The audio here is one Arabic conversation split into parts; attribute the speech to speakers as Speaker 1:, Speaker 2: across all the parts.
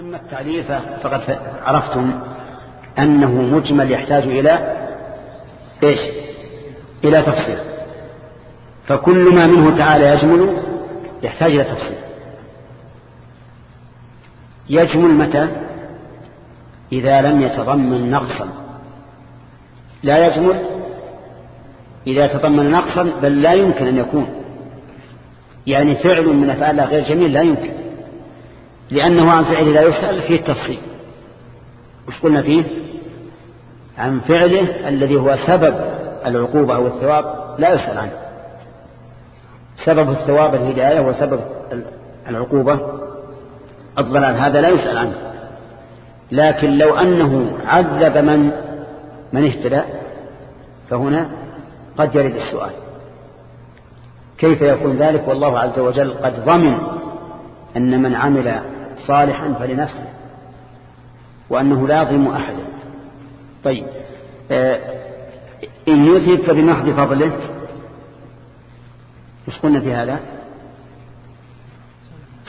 Speaker 1: أما التعريف فقد عرفتم أنه مجمل يحتاج إلى إيش؟ إلى تفصيل. فكل ما منه تعالى يجمل يحتاج إلى تفصيل. يجمل متى؟ إذا لم يتضمن نقصا. لا يجمل إذا تضمن نقصا بل لا يمكن أن يكون. يعني فعل من أفعال غير جميل لا يمكن. لأنه عن فعل لا يسأل فيه التفصيل. وش قلنا فيه؟ عن فعله الذي هو سبب العقوبة أو الثواب لا يسأل عنه. سبب الثواب الهداية وسبب العقوبة الضلال هذا لا يسأل عنه. لكن لو أنه عذب من من اهتدى فهنا قد يرد السؤال. كيف يكون ذلك؟ والله عز وجل قد ضمن أن من عمل صالحا فلنفسه وأنه لا يظلم أحدا. طيب آه إن يثب فبمحض فضله مش قلنا في هذا؟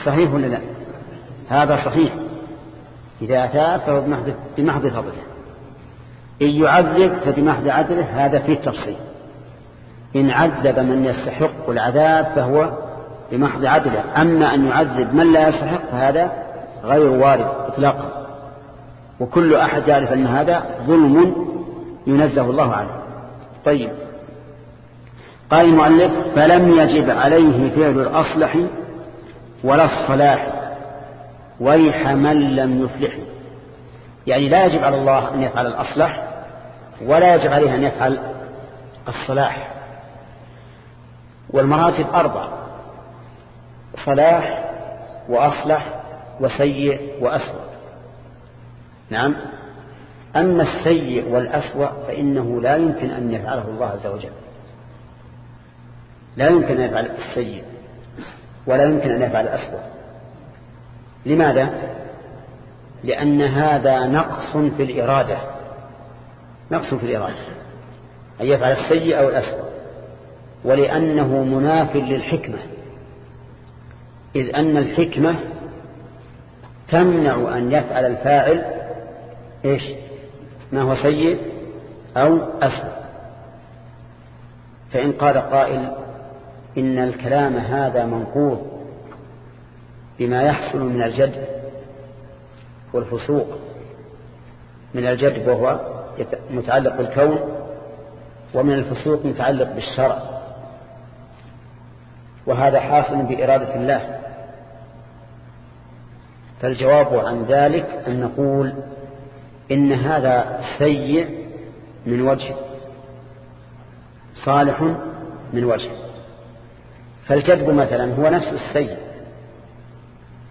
Speaker 1: صحيح ولا لا؟ هذا صحيح. إذا أتى فهو بمحض فضله. إن يعذب فبمحض عدله هذا فيه تفصيل. إن عذب من يستحق العذاب فهو بمحض عدله. أما أن يعذب من لا يستحق فهذا غير وارد إطلاقا. وكل أحد يعرف أن هذا ظلم ينزه الله عنه طيب. قال المؤلف فلم يجب عليه فعل الأصلح ولا الصلاح ويح من لم يفلح يعني لا يجب على الله أن يفعل الأصلح ولا يجب عليه أن يفعل الصلاح. والمراتب أربع صلاح وأصلح وسيء وأسوأ. نعم. أما السيء والأسوأ فإنه لا يمكن أن يفعله الله عز وجل. لا يمكن أن يفعل السيء ولا يمكن أن يفعل الأسوأ. لماذا؟ لأن هذا نقص في الإرادة. نقص في الإرادة. أن يفعل السيء أو الأسوأ. ولأنه مناف للحكمة. إذ أن الحكمة تمنع أن يفعل الفاعل إيش؟ ما هو سيء أو أسوأ. فإن قال قائل إن الكلام هذا منقوض بما يحصل من الجد والفسوق من الجد وهو متعلق بالكون ومن الفسوق متعلق بالشرع. وهذا حاصل بإرادة الله. فالجواب عن ذلك أن نقول إن هذا سيء من وجه صالح من وجه. فالجدب مثلا هو نفس السيء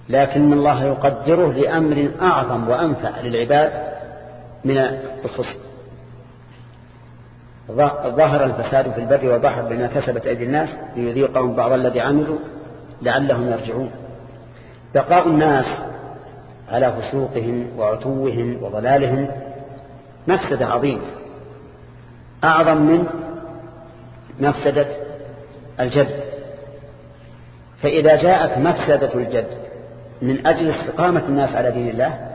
Speaker 1: لكن الله يقدره لأمر أعظم وأنفع للعباد من الخصم ظهر الفساد في البر والبحر بما كسبت أيدي الناس ليذيقهم بعض الذي عملوا لعلهم يرجعون. بقاء الناس على فسوقهم وعتوهم وضلالهم. مفسدة عظيمة. أعظم من مفسدة الجد. فإذا جاءت مفسدة الجد من أجل استقامة الناس على دين الله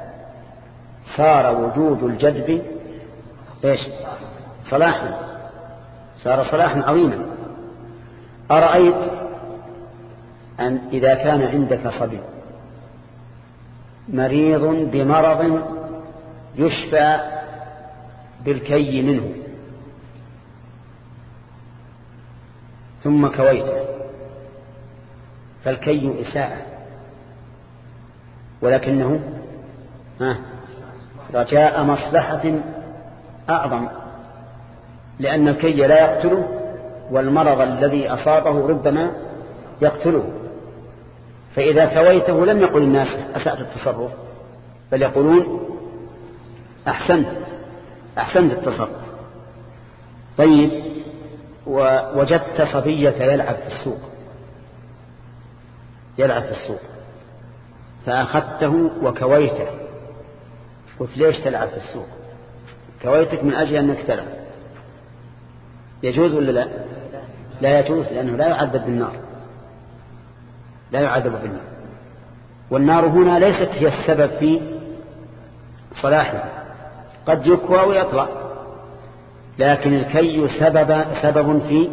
Speaker 1: صار وجود الجدب إيش؟ صلاحا. صار صلاحا عظيما. أرأيت أن إذا كان عندك صبي مريض بمرض يشفى بالكي منه. ثم كويته. فالكي إساءة. ولكنه رجاء مصلحة أعظم. لأن الكي لا يقتله والمرض الذي أصابه ربما يقتله. فإذا كويته لم يقل الناس أسأت التصرف بل يقولون أحسنت أحسنت التصرف. طيب ووجدت صبية يلعب في السوق. يلعب في السوق. فأخذته وكويته. قلت ليش تلعب في السوق؟ كويتك من أجل أنك تلعب. يجوز ولا لا؟ لا يجوز لأنه لا يعذب بالنار. لا يعذب بالنار والنار هنا ليست هي السبب في صلاحه. قد يكوى ويطلع لكن الكي سبب سبب في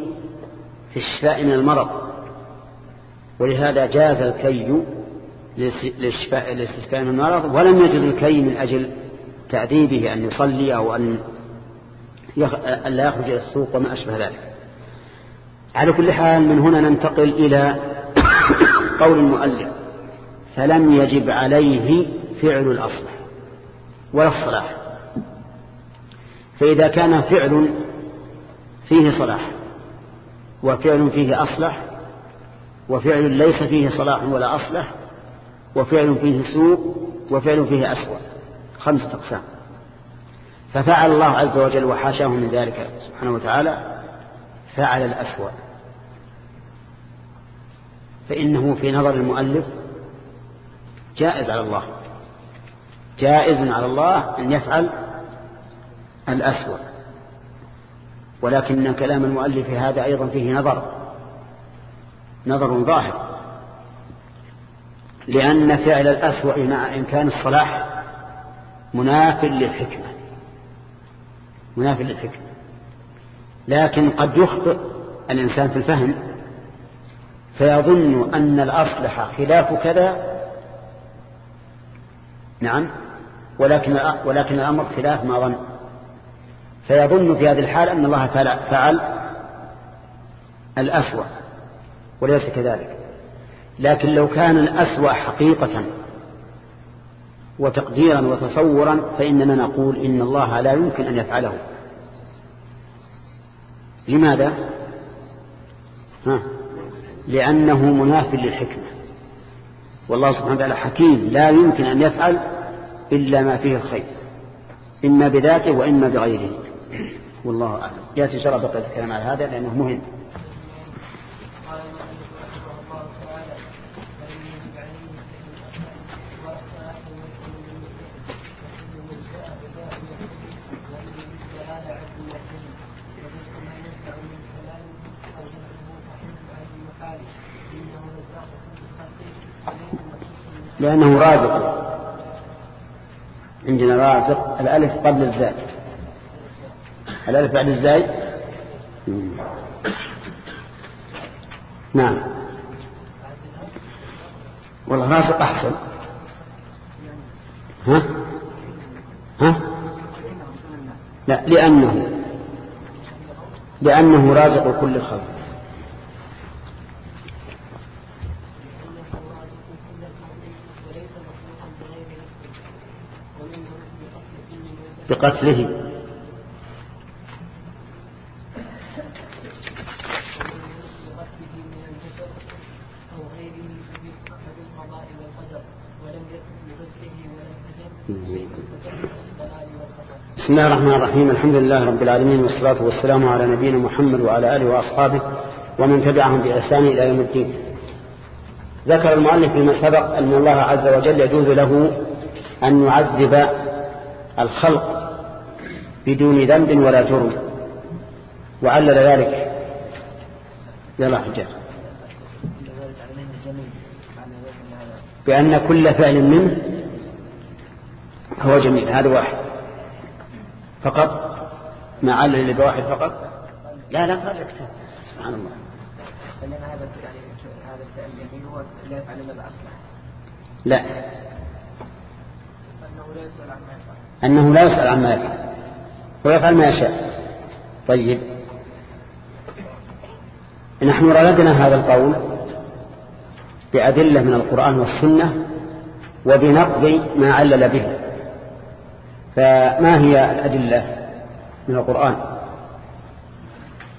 Speaker 1: في الشفاء من المرض. ولهذا جاز الكي للاستشفاء من المرض ولم يجد الكي من أجل تعذيبه أن يصلي أو أن لا يخرج إلى السوق وما أشبه ذلك. على كل حال من هنا ننتقل إلى قول المؤلف فلم يجب عليه فعل الأصلح ولا الصلاح. فإذا كان فعل فيه صلاح وفعل فيه أصلح وفعل ليس فيه صلاح ولا أصلح وفعل فيه سوء وفعل فيه أسوأ. خمسة أقسام. ففعل الله عز وجل وحاشاه من ذلك سبحانه وتعالى فعل الأسوأ. فإنه في نظر المؤلف جائز على الله. جائز على الله أن يفعل الأسوأ. ولكن كلام المؤلف هذا أيضا فيه نظر. نظر ظاهر. لأن فعل الأسوأ مع إمكان الصلاح مناف للحكمة. مناف للحكمة. لكن قد يخطئ الإنسان في الفهم. فيظن أن الأصلح خلاف كذا. نعم. ولكن ولكن الأمر خلاف ما ظن. فيظن في هذه الحال أن الله فعل الأسوأ وليس كذلك. لكن لو كان الأسوأ حقيقة وتقديرا وتصورا فإننا نقول إن الله لا يمكن أن يفعله. لماذا؟ ها؟ لأنه مناف للحكمة. والله سبحانه وتعالى حكيم لا يمكن أن يفعل إلا ما فيه الخير إما بذاته وإما بغيره. والله أعلم. يأتي شرع بقية الكلام على هذا لأنه مهم. لأنه رازق. عندنا رازق. الألف قبل الزاي. الألف بعد الزاي. نعم. والله رازق أحسن. ها؟ ها؟ لا لأنه لأنه رازق كل خلق بقتله. بسم الله الرحمن الرحيم. الحمد لله رب العالمين والصلاة والسلام على نبينا محمد وعلى آله وأصحابه ومن تبعهم بإحسان إلى يوم الدين. ذكر المؤلف فيما سبق أن الله عز وجل يجوز له أن يعذب الخلق بدون ذنب ولا جرم. وعلل ذلك يلا حجاج بأن كل فعل منه هو جميل هذا واحد. فقط؟ ما علل بواحد فقط؟ لا لا فرق سبحان الله. هذا هذا الفعل هو لا يفعل الا لا. أنه لا يسأل عما يفعل. أنه لا يسأل عما يفعل. ويفعل ما يشاء. طيب. نحن رددنا هذا القول بأدلة من القرآن والسنة وبنقض ما علل به. فما هي الأدلة من القرآن؟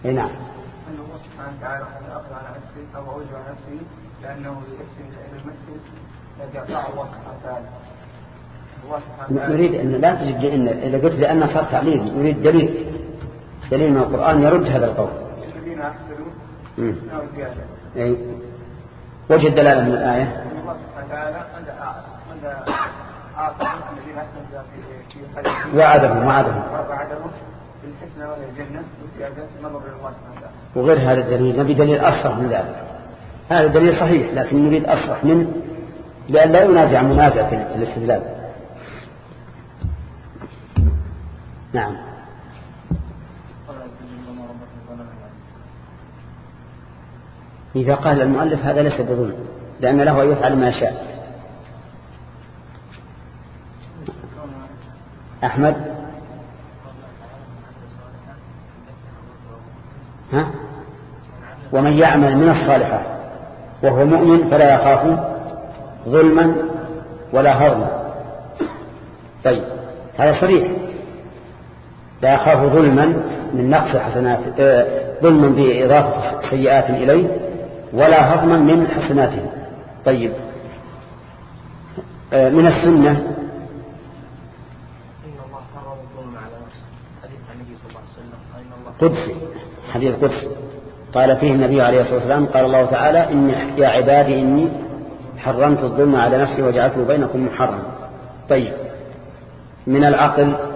Speaker 1: نعم. أن الله سبحانه وتعالى أقضى على نفسه أو أوجه نفسه لأنه يحسن إلى المسجد الذي أطاع الله سبحانه وتعالى. نريد أن لا تجد إن إذا قلت لأن صار تعليل نريد دليل. دليل من القرآن يرد هذا القول. الذين أحسنوا أي. وجه الدلالة من الآية؟ الله سبحانه وتعالى وعدهم وعدهم. وغير هذا الدليل نبي دليل أصح من ذلك. هذا دليل صحيح لكن نريد أصح من لأن لا ينازع منازع في الاستدلال. نعم. إذا قال المؤلف هذا ليس بظلم لأن له أن يفعل ما شاء. أحمد؟ ها؟ ومن يعمل من الصالحات وهو مؤمن فلا يخاف ظلما ولا هرما طيب هذا صريح. لا يخاف ظلما من نقص حسنات آه، ظلما بإضافة سيئات إليه ولا هضما من حسناته. طيب. آه، من السنة. قدسي. حديث قدسي. قال فيه النبي عليه الصلاة والسلام قال الله تعالى إن يا عبادي إني حرمت الظلم على نفسي وجعلته بينكم محرم. طيب. من العقل.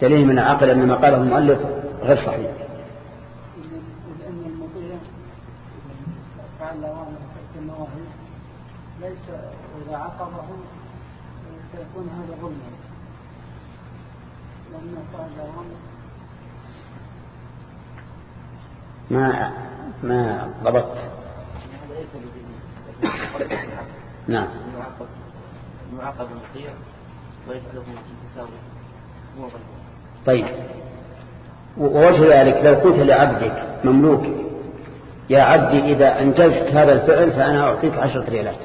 Speaker 1: دليل من العقل أن ما قاله المؤلف غير صحيح. ليس عقبه سيكون هذا ظلما ما ما ضبطت نعم. يعاقب المطيع ويسأله في تساوي طيب. ووجه ذلك لو قلت لعبدك مملوك يا عبدي إذا أنجزت هذا الفعل فأنا أعطيك عشرة ريالات.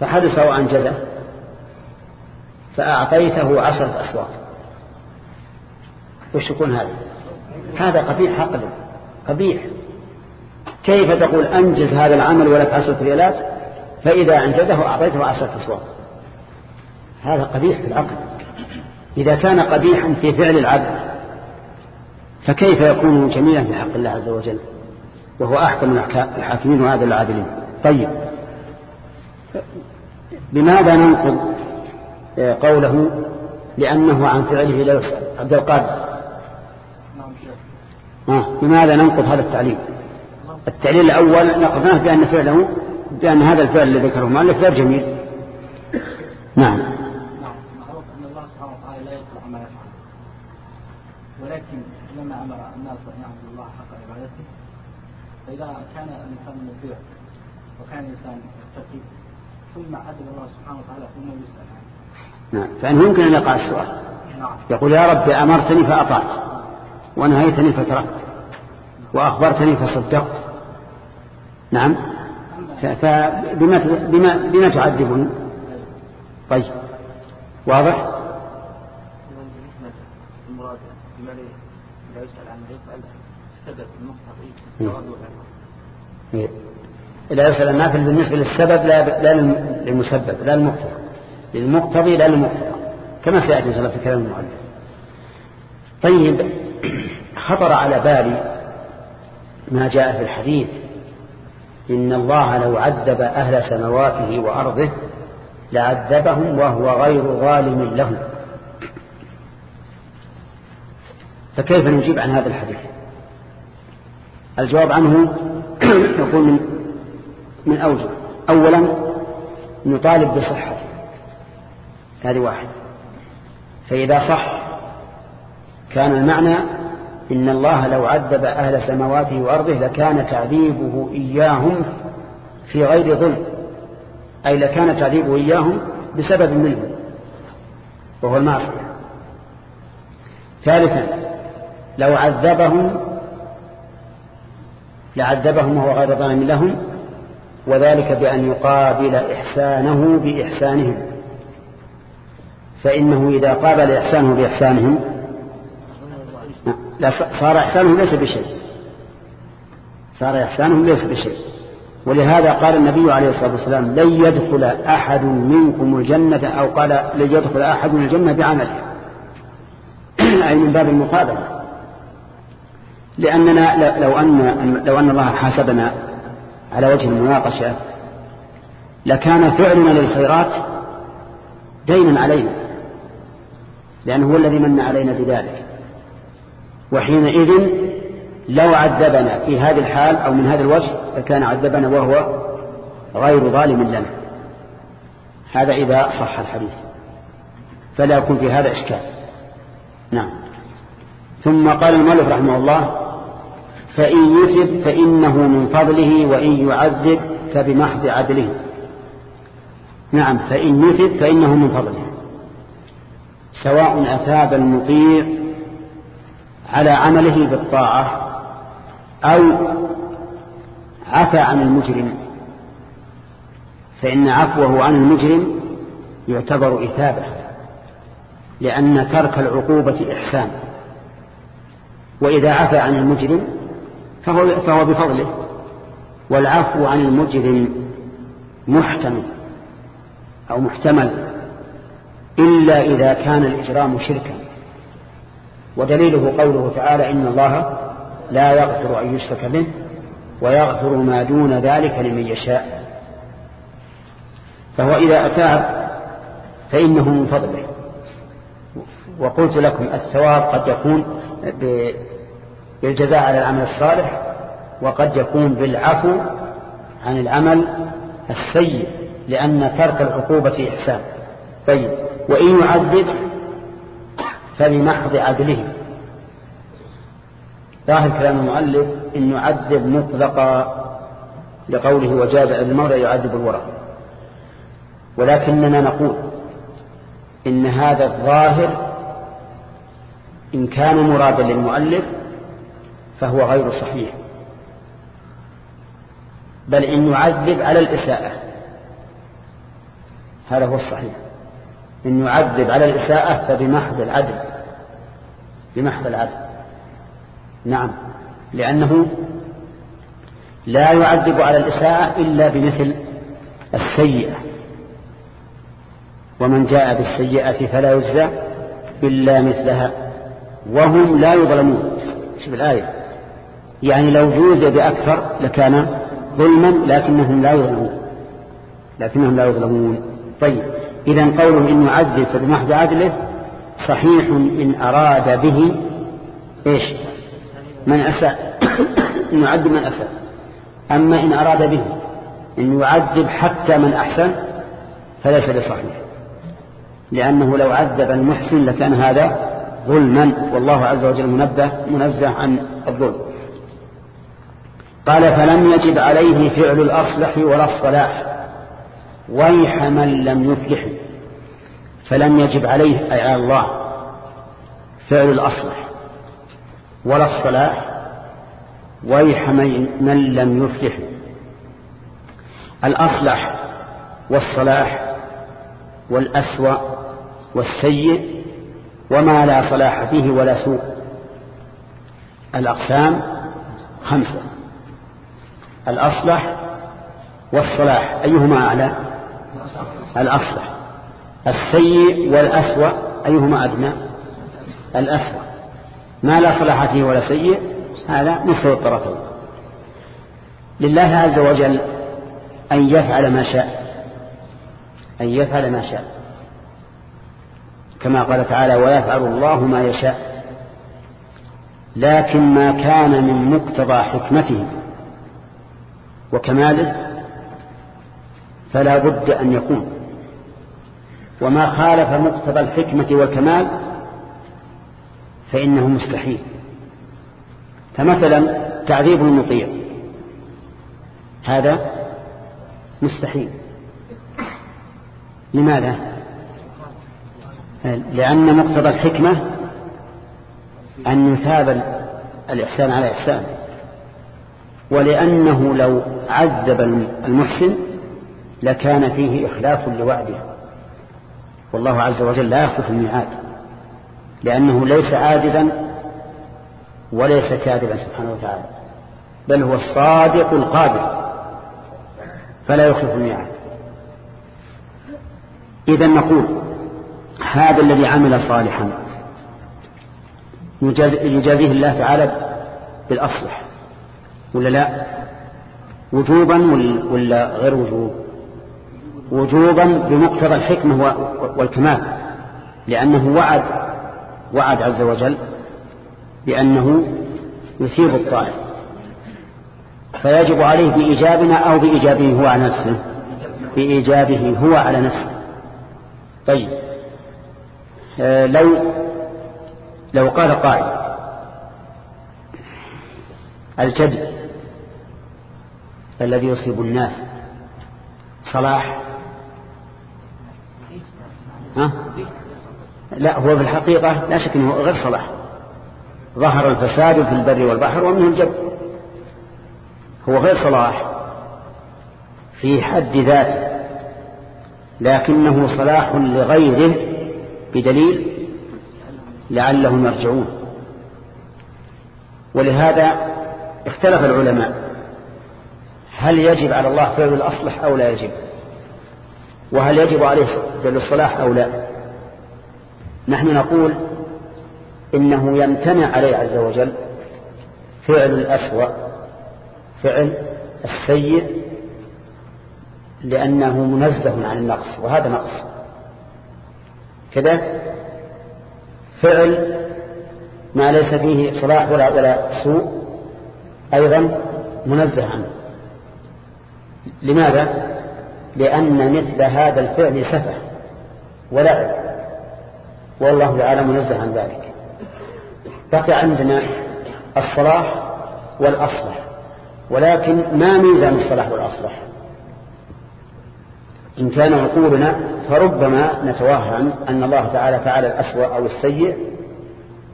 Speaker 1: فحدث وأنجزه فأعطيته عشرة أصوات. وش يكون هذا؟ هذا قبيح حقا قبيح. كيف تقول أنجز هذا العمل ولك عشرة ريالات؟ فإذا أنجزه أعطيته عشرة أصوات. هذا قبيح في العقل. إذا كان قبيحا في فعل العبد فكيف يكون جميلا في حق الله عز وجل؟ وهو أحكم الحاكمين وهذا العادلين. طيب. بماذا ننقض قوله لأنه عن فعله لا يسأل عبد القادر. آه. بماذا ننقض هذا التعليل؟ التعليل الأول نقضناه بأن فعله بأن هذا الفعل الذي ذكره المؤلف غير جميل. نعم ولكن لما أمر الناس أن يعبدوا الله حق عبادته فإذا كان الإنسان مطيع وكان الإنسان متقي ثم عدل الله سبحانه وتعالى ثم يسأل. نعم. فإن يمكن أن يقع السؤال. نعم. يقول يا رب أمرتني فأطعت ونهيتني فتركت وأخبرتني فصدقت. نعم. فبما بما بما تعذبني؟ طيب. واضح؟ لا يسأل النافل بالنسبة للسبب لا, لا للمسبب لا للمقتضى. للمقتضي لا للمقتضى. كما سيأتي إن في كلام المؤلف. طيب خطر على بالي ما جاء في الحديث إن الله لو عذب أهل سمواته وأرضه لعذبهم وهو غير ظالم لهم. فكيف نجيب عن هذا الحديث؟ الجواب عنه يكون من, من أوجه. أولا نطالب بصحته. هذه واحد فإذا صح كان المعنى إن الله لو عذب أهل سماواته وأرضه لكان تعذيبه إياهم في غير ظلم. أي لكان تعذيبه إياهم بسبب منه. وهو المعصية. ثالثا لو عذبهم لعذبهم وهو غير ظالم لهم وذلك بأن يقابل إحسانه بإحسانهم. فإنه إذا قابل إحسانه بإحسانهم لا صار إحسانهم ليس بشيء. صار إحسانهم ليس بشيء. ولهذا قال النبي عليه الصلاة والسلام لن يدخل أحد منكم الجنة أو قال لن يدخل أحد الجنة بعمله. أي من باب المقابلة. لأننا لو أن, لو أن الله حاسبنا على وجه المناقشة لكان فعلنا للخيرات دينا علينا لأنه هو الذي من علينا بذلك. وحينئذ لو عذبنا في هذه الحال أو من هذا الوجه فكان عذبنا وهو غير ظالم لنا. هذا إذا صح الحديث. فلا يكون في هذا إشكال. نعم. ثم قال المؤلف رحمه الله فإن يثب فإنه من فضله وإن يعذب فبمحض عدله. نعم فإن يثب فإنه من فضله. سواء أثاب المطيع على عمله بالطاعة أو عفى عن المجرم فإن عفوه عن المجرم يعتبر إثابة لأن ترك العقوبة إحسان. وإذا عفى عن المجرم فهو, فهو بفضله. والعفو عن المجرم محتمل أو محتمل إلا إذا كان الإجرام شركا. ودليله قوله تعالى إن الله لا يغفر أن يشرك به ويغفر ما دون ذلك لمن يشاء. فهو إذا أتاب فإنه من فضله. وقلت لكم الثواب قد يكون بالجزاء على العمل الصالح وقد يكون بالعفو عن العمل السيء لأن ترك العقوبة إحسان. طيب وإن يعذب فلمحض عدله. ظاهر كلام المؤلف إن يعذب مطلقا لقوله وجاز المرء يعذب الورع ولكننا نقول إن هذا الظاهر إن كان مرادا للمؤلف فهو غير صحيح. بل إن يعذب على الإساءة. هذا هو الصحيح. إن يعذب على الإساءة فبمحض العدل. بمحض العدل. نعم. لأنه لا يعذب على الإساءة إلا بمثل السيئة. ومن جاء بالسيئة فلا يجزى إلا مثلها. وهم لا يظلمون. شوف الآية. يعني لو جوز بأكثر لكان ظلما لكنهم لا يظلمون. لكنهم لا يظلمون. طيب إذا قوله إن يعذب فبمحض عدله صحيح إن أراد به إيش؟ من أساء. إن يعذب من أساء. أما إن أراد به إن يعذب حتى من أحسن فليس بصحيح. لأنه لو عذب المحسن لكان هذا ظلما. والله عز وجل منبه منزه عن الظلم. قال فلم يجب عليه فعل الأصلح ولا الصلاح ويح من لم يفلح فلم يجب عليه أي على الله فعل الأصلح ولا الصلاح ويح من لم يفلح. الأصلح والصلاح والأسوأ والسيء وما لا صلاح فيه ولا سوء. الأقسام خمسة. الأصلح والصلاح أيهما أعلى؟ الأصلح. السيء والأسوأ أيهما أدنى؟ الأسوأ. ما لا صلاح فيه ولا سيء هذا مستوى الطرفين. لله عز وجل أن يفعل ما شاء أن يفعل ما شاء. كما قال تعالى ويفعل الله ما يشاء. لكن ما كان من مقتضى حكمته. وكماله فلا بد أن يكون وما خالف مقتضى الحكمة والكمال فإنه مستحيل. فمثلا تعذيب المطيع هذا مستحيل. لماذا؟ لأن مقتضى الحكمة أن يثاب الإحسان على إحسان ولأنه لو عذب المحسن لكان فيه إخلاف لوعده. والله عز وجل لا يخلف الميعاد لأنه ليس عاجزا وليس كاذبا سبحانه وتعالى بل هو الصادق القادر فلا يخلف الميعاد. إذا نقول هذا الذي عمل صالحا يجازيه الله تعالى بالأصلح. ولا لا؟ وجوبا ولا غير وجوب؟ وجوبا بمقتضى الحكمة والكمال لأنه وعد وعد عز وجل بأنه يثيب الطائف فيجب عليه بإيجابنا أو بإيجابه هو على نفسه بإيجابه هو على نفسه. طيب. آه لو لو قال قائل الجد الذي يصيب الناس. صلاح؟ ها؟ لا هو في الحقيقة لا شك أنه غير صلاح. ظهر الفساد في البر والبحر ومنه الجب. هو غير صلاح في حد ذاته لكنه صلاح لغيره بدليل لعلهم يرجعون. ولهذا اختلف العلماء هل يجب على الله فعل الأصلح أو لا يجب؟ وهل يجب عليه فعل الصلاح أو لا؟ نحن نقول إنه يمتنع عليه عز وجل فعل الأسوأ فعل السيء لأنه منزه عن النقص وهذا نقص. كذا فعل ما ليس فيه صلاح ولا سوء أيضا منزه عنه. لماذا؟ لأن مثل هذا الفعل سفه ولعب. والله تعالى منزه عن ذلك. بقي عندنا الصلاح والأصلح. ولكن ما ميزان الصلاح والأصلح؟ إن كان عقولنا فربما نتوهم أن الله تعالى فعل الأسوأ أو السيء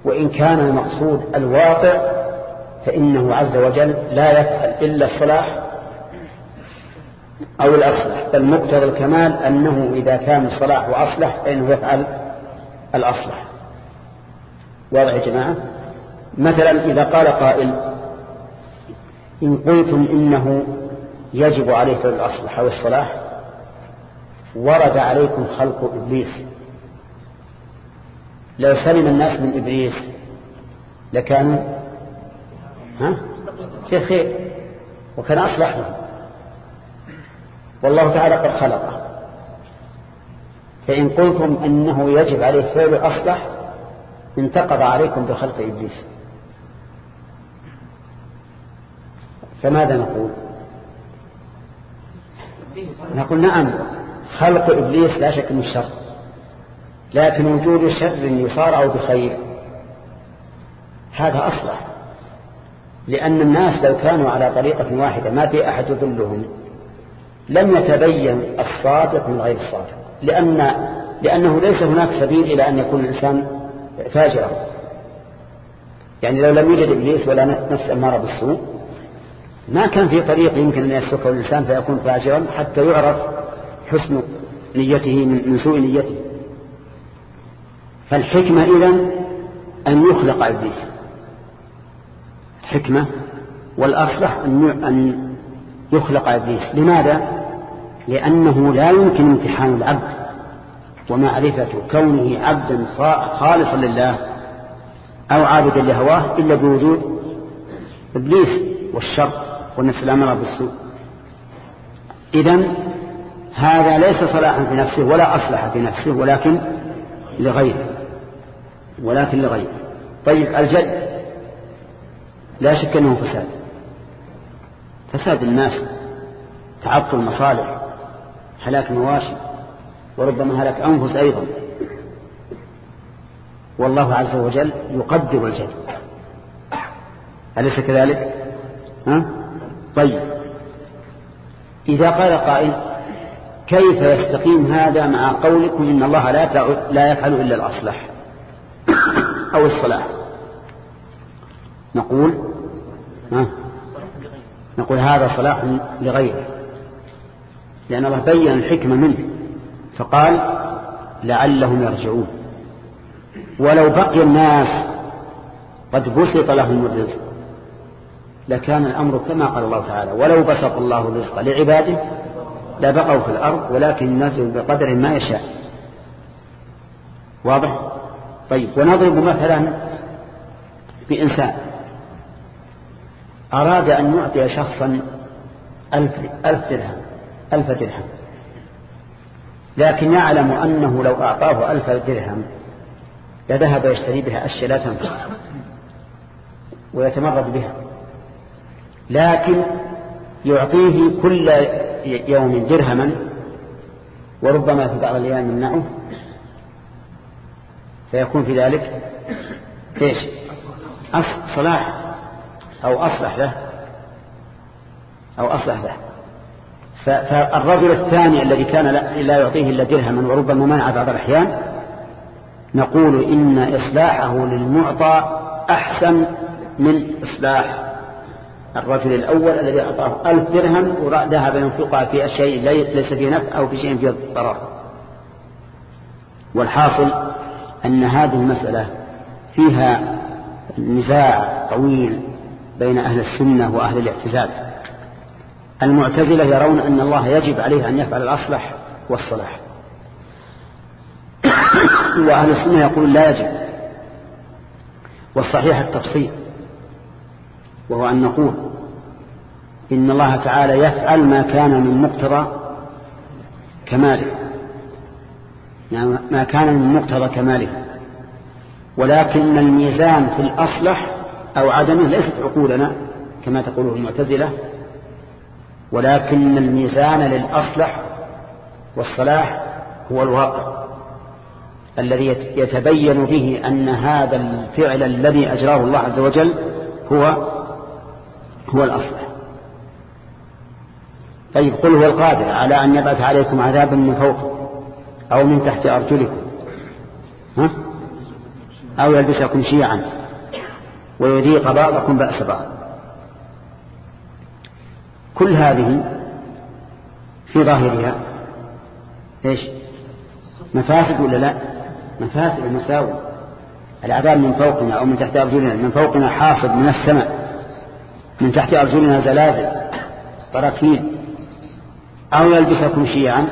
Speaker 1: وإن كان المقصود الواقع فإنه عز وجل لا يفعل إلا الصلاح أو الأصلح. بل مقتضى الكمال أنه إذا كان الصلاح وأصلح فإنه يفعل الأصلح. واضح يا جماعة؟ مثلا إذا قال قائل إن قلتم إنه يجب عليه فعل الأصلح أو الصلاح ورد عليكم خلق إبليس. لو سلم الناس من إبليس لكانوا ها؟ في خير وكان أصلح لهم والله تعالى قد خلقه. فإن قلتم أنه يجب عليه فعل أصلح انتقض عليكم بخلق إبليس. فماذا نقول؟ نقول نعم خلق إبليس لا شك من الشر لكن وجود شر يصارع بخير هذا أصلح. لأن الناس لو كانوا على طريقة واحدة ما في أحد يضلهم. لم يتبين الصادق من غير الصادق. لأن لأنه ليس هناك سبيل إلى أن يكون الإنسان فاجرا. يعني لو لم يوجد إبليس ولا نفس أمارة بالسوء ما كان في طريق يمكن أن يسلكه الإنسان فيكون فاجرا حتى يعرف حسن نيته من سوء نيته. فالحكمة إذن أن يخلق إبليس. الحكمة والأصلح أن يخلق إبليس. لماذا؟ لأنه لا يمكن امتحان العبد ومعرفة كونه عبدا خالصا لله أو عابدا لهواه إلا بوجود إبليس والشر والنفس الأمر بالسوء. إذن هذا ليس صلاحا في نفسه ولا أصلح في نفسه ولكن لغيره ولكن لغيره. طيب الجد لا شك أنه فساد. فساد الناس تعطل مصالح هلاك مواشي وربما هلك أنفس أيضا. والله عز وجل يقدر الجد. أليس كذلك؟ ها؟ طيب. إذا قال قائل كيف يستقيم هذا مع قولكم إن الله لا لا يفعل إلا الأصلح أو الصلاح؟ نقول ها؟ نقول هذا صلاح لغيره. لأن الله بين الحكمة منه. فقال لعلهم يرجعون. ولو بقي الناس قد بسط لهم الرزق لكان الأمر كما قال الله تعالى ولو بسط الله الرزق لعباده لبقوا في الأرض ولكن ينزل بقدر ما يشاء. واضح؟ طيب ونضرب مثلا بإنسان أراد أن يعطي شخصا ألف, ألف درهم. ألف درهم. لكن يعلم أنه لو أعطاه ألف درهم لذهب يشتري بها أشياء لا تنفع ويتمرد بها. لكن يعطيه كل يوم درهما وربما في بعض الأيام يمنعه. فيكون في ذلك إيش؟ صلاح أو أصلح له. أو أصلح له. فالرجل الثاني الذي كان لا يعطيه إلا درهما وربما منع بعض الأحيان نقول إن إصلاحه للمعطى أحسن من إصلاح الرجل الأول الذي أعطاه ألف درهم وذهب ينفقها في شيء ليس فيه نفع أو في شيء فيه ضرر. والحاصل أن هذه المسألة فيها نزاع طويل بين أهل السنة وأهل الاعتزال المعتزلة يرون أن الله يجب عليه أن يفعل الأصلح والصلاح. وأهل السنة يقول لا يجب. والصحيح التفصيل وهو أن نقول إن الله تعالى يفعل ما كان من مقتضى كماله. يعني ما كان من مقتضى كماله. ولكن الميزان في الأصلح أو عدمه ليست عقولنا كما تقوله المعتزلة ولكن الميزان للأصلح والصلاح هو الواقع الذي يتبين به أن هذا الفعل الذي أجراه الله عز وجل هو هو الأصلح طيب قل هو القادر على أن يبعث عليكم عذابا من فوق أو من تحت أرجلكم ها؟ أو يلبسكم شيعا ويذيق بعضكم بأس بعض كل هذه في ظاهرها إيش؟ مفاسد ولا لا؟ مفاسد ومساوي العذاب من فوقنا أو من تحت أرجلنا من فوقنا حاصب من السماء من تحت أرجلنا زلازل براكين أو يلبسكم شيعا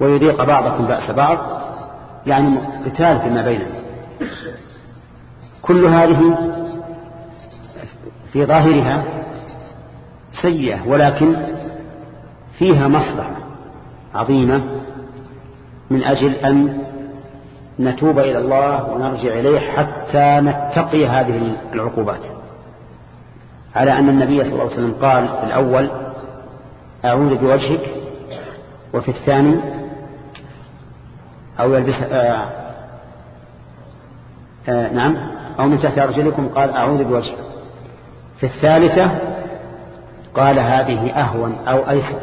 Speaker 1: ويذيق بعضكم بأس بعض يعني قتال فيما بيننا. كل هذه في ظاهرها سيئة ولكن فيها مصلحة عظيمة من أجل أن نتوب إلى الله ونرجع إليه حتى نتقي هذه العقوبات. على أن النبي صلى الله عليه وسلم قال في الأول أعوذ بوجهك وفي الثاني أو يلبس آه آه نعم أو من تحت أرجلكم قال أعوذ بوجهك. في الثالثة قال هذه أهون أو أيسر.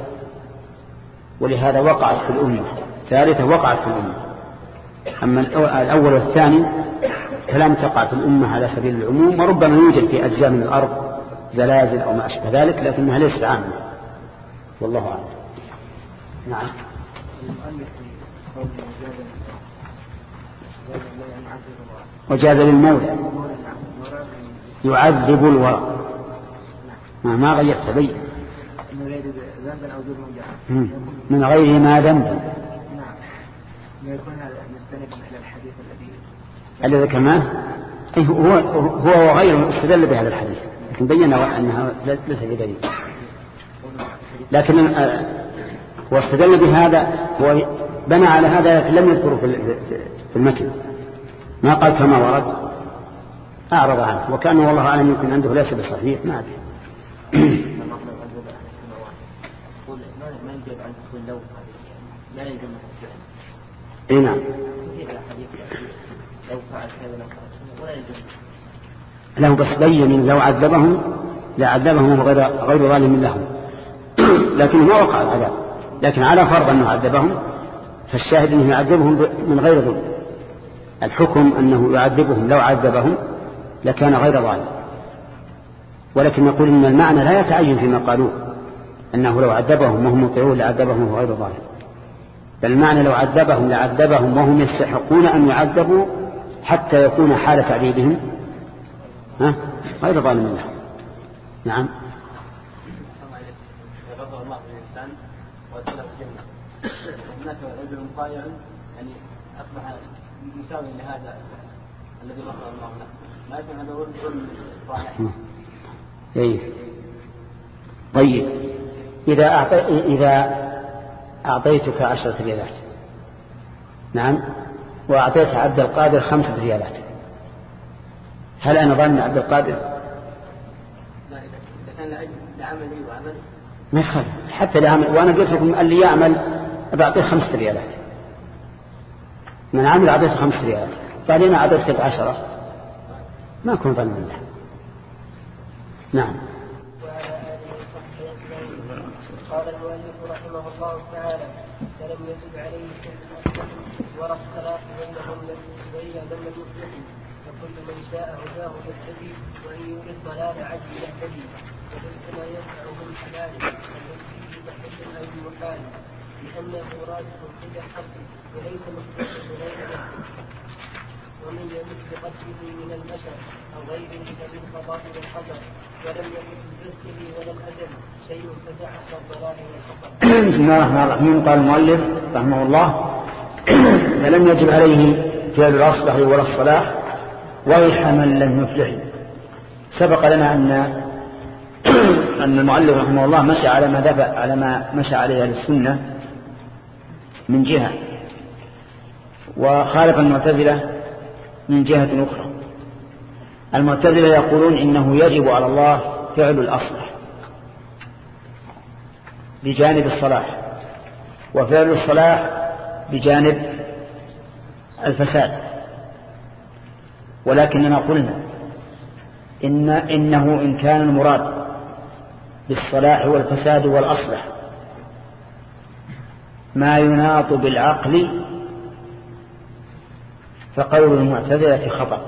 Speaker 1: ولهذا وقعت في الأمة. الثالثة وقعت في الأمة. أما الأول والثاني فلم تقع في الأمة على سبيل العموم وربما يوجد في أجزاء من الأرض زلازل أو ما أشبه ذلك لكنها ليست عامة. والله أعلم. نعم. وجاز للمولى يعذب الورى. ما, ما غير تبين من غير ما ذنب. نعم. يكون هذا مستندا إلى الحديث الذي الذي كمان هو هو وغيره استدل بهذا الحديث. لكن بينا انها ليس بدليل. لكن آه، واستدل بهذا هو بنى على هذا لكن لم يذكره في المتن. ما قال كما ورد. أعرض عنه. وكان والله أعلم يمكن عنده ليس بصحيح ما أدري. اي نعم. له بس بين لو عذبهم لعذبهم غير غير ظالم لهم. لكن ما وقع العذاب لكن على فرض أنه عذبهم فالشاهد أنه يعذبهم من غير ظلم. الحكم أنه يعذبهم لو عذبهم لكان غير ظالم. ولكن نقول إن المعنى لا يتعين فيما قالوه أنه لو عذبهم وهم مطيعون لعذبهم غير ظالم بل المعنى لو عذبهم لعذبهم وهم يستحقون أن يعذبوا حتى يكون حال تعذيبهم ها؟ غير ظالم لهم نعم. هناك رجل طائع يعني اصبح مساوي لهذا الذي غفر الله له ما يكون هذا ظلم اي طيب. إذا أعطي إذا أعطيتك عشرة ريالات. نعم. وأعطيت عبد القادر خمسة ريالات. هل أنا ظن عبد القادر؟
Speaker 2: إذا كان لعملي وعمل
Speaker 1: ما يخالف. حتى لعمل وأنا قلت لكم اللي يعمل بعطيه خمسة ريالات. من عمل أعطيته خمسة ريالات. بعدين أعطيتك عشرة. ما أكون ظن الله نعم.
Speaker 2: قال المؤلف رحمه الله تعالى فلم يجد عليه ورى الصلاة بينهم بين لم المسلمين فكل من شاء هداه يهتدي وإن يريد ضلال عجل يهتدي ولست ما ينفع من حلال الذي بحث أو محال لأنه رادف عند الحق وليس مختص غير ومن يمد بقدره من البشر أو غيره فمن فضائل القدر ولم يكن في رزقه ولا الاجل شيء فزعف الضلال والخطر.
Speaker 1: بسم الله الرحمن الرحيم قال المؤلف رحمه الله. فلم يجب عليه فعل الأصلح ولا الصلاح ويح من لم يفلح. سبق لنا أن أن المؤلف رحمه الله مشى على ما دفع على ما مشى عليه السنة من جهة. وخالف المعتزلة من جهة أخرى. المعتزلة يقولون إنه يجب على الله فعل الأصلح بجانب الصلاح وفعل الصلاح بجانب الفساد. ولكننا قلنا إن إنه إن كان المراد بالصلاح والفساد والأصلح ما يناط بالعقل فقول المعتزلة خطأ.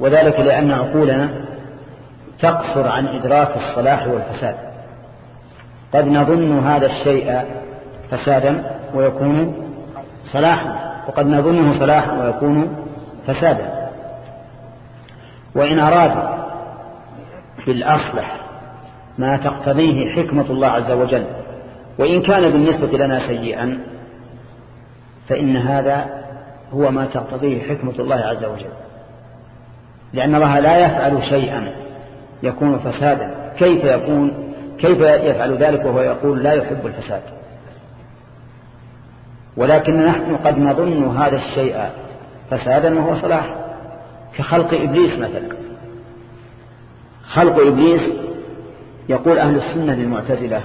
Speaker 1: وذلك لأن عقولنا تقصر عن إدراك الصلاح والفساد. قد نظن هذا الشيء فسادا ويكون صلاحا وقد نظنه صلاحا ويكون فسادا. وإن أراد بالأصلح ما تقتضيه حكمة الله عز وجل وإن كان بالنسبة لنا سيئا فإن هذا هو ما تقتضيه حكمة الله عز وجل. لأن الله لا يفعل شيئا يكون فسادا. كيف يكون؟ كيف يفعل ذلك وهو يقول لا يحب الفساد؟ ولكن نحن قد نظن هذا الشيء فسادا وهو صلاح. كخلق إبليس مثلا. خلق إبليس يقول أهل السنة للمعتزلة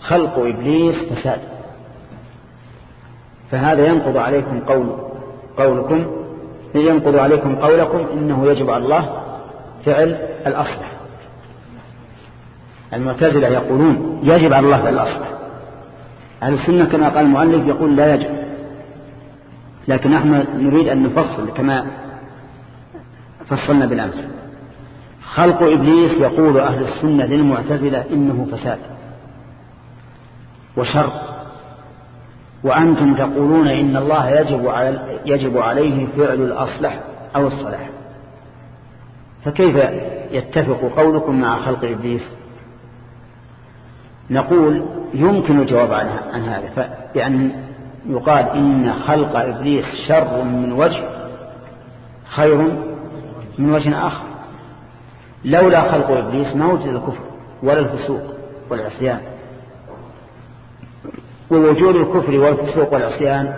Speaker 1: خلق إبليس فساد. فهذا ينقض عليكم قول قولكم ينقض عليكم قولكم إنه يجب على الله فعل الأصلح. المعتزلة يقولون يجب على الله فعل الأصلح. أهل السنة كما قال المؤلف يقول لا يجب. لكن نحن نريد أن نفصل كما فصلنا بالأمس. خلق إبليس يقول أهل السنة للمعتزلة إنه فساد وشر. وأنتم تقولون إن الله يجب, على يجب عليه فعل الأصلح أو الصلاح. فكيف يتفق قولكم مع خلق إبليس؟ نقول يمكن الجواب عن هذا بأن يقال إن خلق إبليس شر من وجه خير من وجه آخر. لولا خلق إبليس ما وجد الكفر ولا الفسوق والعصيان. ووجود الكفر والفسوق والعصيان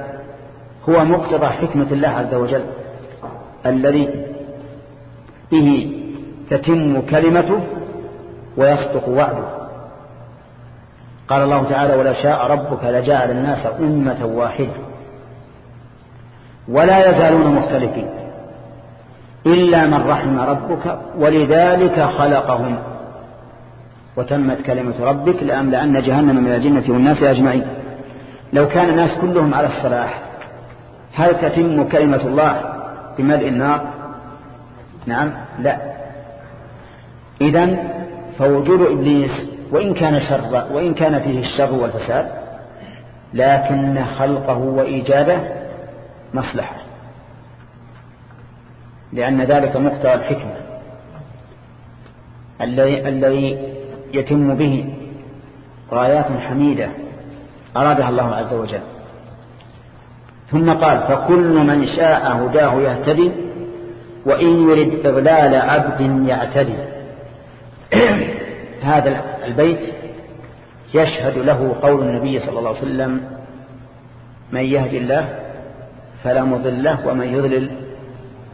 Speaker 1: هو مقتضى حكمة الله عز وجل الذي به تتم كلمته ويصدق وعده. قال الله تعالى ولا شاء ربك لجعل الناس أمة واحدة ولا يزالون مختلفين إلا من رحم ربك ولذلك خلقهم. وتمت كلمة ربك لأملأن جهنم من الجنة والناس أجمعين. لو كان الناس كلهم على الصلاح هل تتم كلمة الله بملء النار؟ نعم لا. إذن فوجود إبليس وإن كان شر وإن كان فيه الشر والفساد لكن خلقه وإيجاده مصلحة. لأن ذلك مقتضى الحكمة. الذي يتم به غايات حميدة. أرادها الله عز وجل. ثم قال فكل من شاء هداه يهتدي وإن يرد إضلال عبد يعتدي. هذا البيت يشهد له قول النبي صلى الله عليه وسلم من يهد الله فلا مضل له ومن يضلل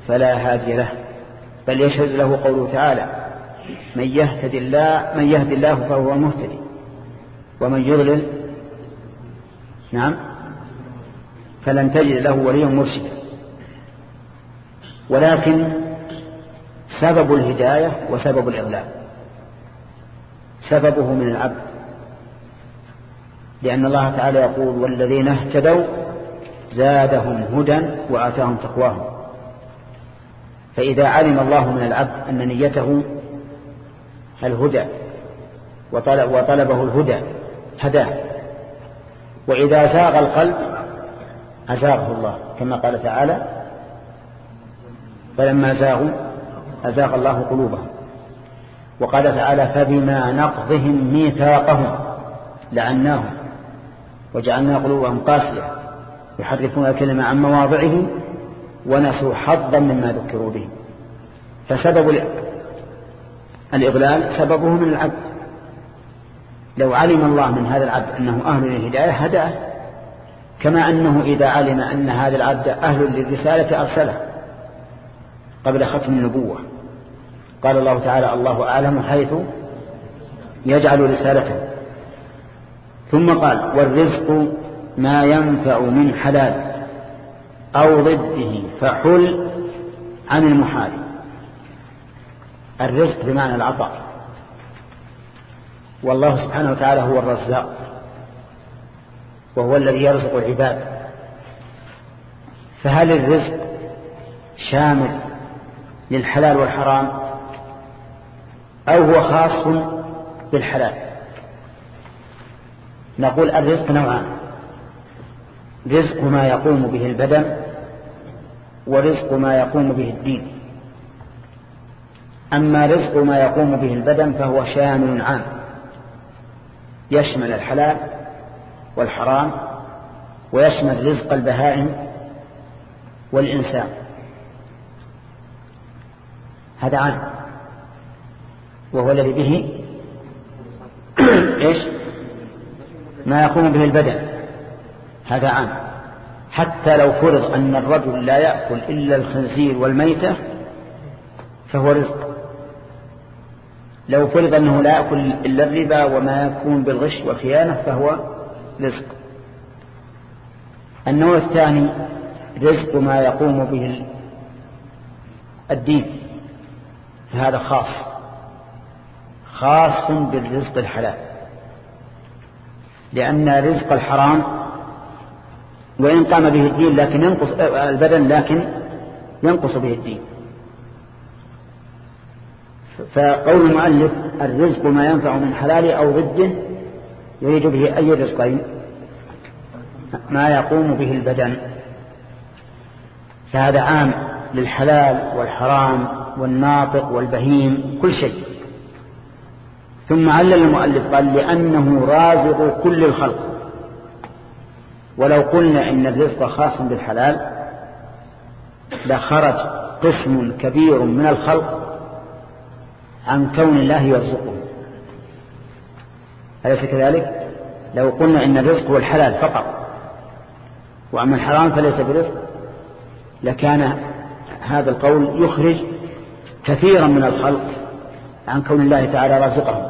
Speaker 1: فلا هادي له. بل يشهد له قوله تعالى من يهتدي الله من يهدي الله فهو المهتدي ومن يضلل نعم. فلن تجد له وليا مرشدا. ولكن سبب الهداية وسبب الإضلال سببه من العبد. لأن الله تعالى يقول والذين اهتدوا زادهم هدى وآتاهم تقواهم. فإذا علم الله من العبد أن نيته الهدى وطلب وطلبه الهدى هداه. وإذا زاغ القلب أزاغه الله كما قال تعالى فلما زاغوا أزاغ الله قلوبهم. وقال تعالى فبما نقضهم ميثاقهم لعناهم وجعلنا قلوبهم قاسية يحرفون الكلمة عن مواضعه ونسوا حظا مما ذكروا به. فسبب الإضلال سببه من العبد. لو علم الله من هذا العبد أنه أهل للهداية هداه. كما أنه إذا علم أن هذا العبد أهل للرسالة أرسله قبل ختم النبوة. قال الله تعالى الله أعلم حيث يجعل رسالته. ثم قال والرزق ما ينفع من حلال أو ضده فحل عن المحال. الرزق بمعنى العطاء. والله سبحانه وتعالى هو الرزاق وهو الذي يرزق العباد. فهل الرزق شامل للحلال والحرام أو هو خاص بالحلال؟ نقول الرزق نوعان. رزق ما يقوم به البدن ورزق ما يقوم به الدين. أما رزق ما يقوم به البدن فهو شامل عام. يشمل الحلال والحرام ويشمل رزق البهائم والإنسان. هذا عام. وهو الذي به إيش؟ ما يقوم به البدن. هذا عام. حتى لو فرض أن الرجل لا يأكل إلا الخنزير والميتة فهو رزق. لو فرض أنه لا يأكل إلا الربا وما يكون بالغش والخيانة فهو رزق. النوع الثاني رزق ما يقوم به الدين. فهذا خاص. خاص بالرزق الحلال. لأن رزق الحرام وإن قام به الدين لكن ينقص البدن لكن ينقص به الدين. فقول المؤلف الرزق ما ينفع من حلال أو ضده يريد به أي رزقين؟ ما يقوم به البدن. فهذا عام للحلال والحرام والناطق والبهيم كل شيء. ثم علل المؤلف قال لأنه رازق كل الخلق. ولو قلنا إن الرزق خاص بالحلال لخرج قسم كبير من الخلق عن كون الله يرزقه. أليس كذلك؟ لو قلنا إن الرزق هو الحلال فقط وأما الحرام فليس برزق. لكان هذا القول يخرج كثيرا من الخلق عن كون الله تعالى رازقهم.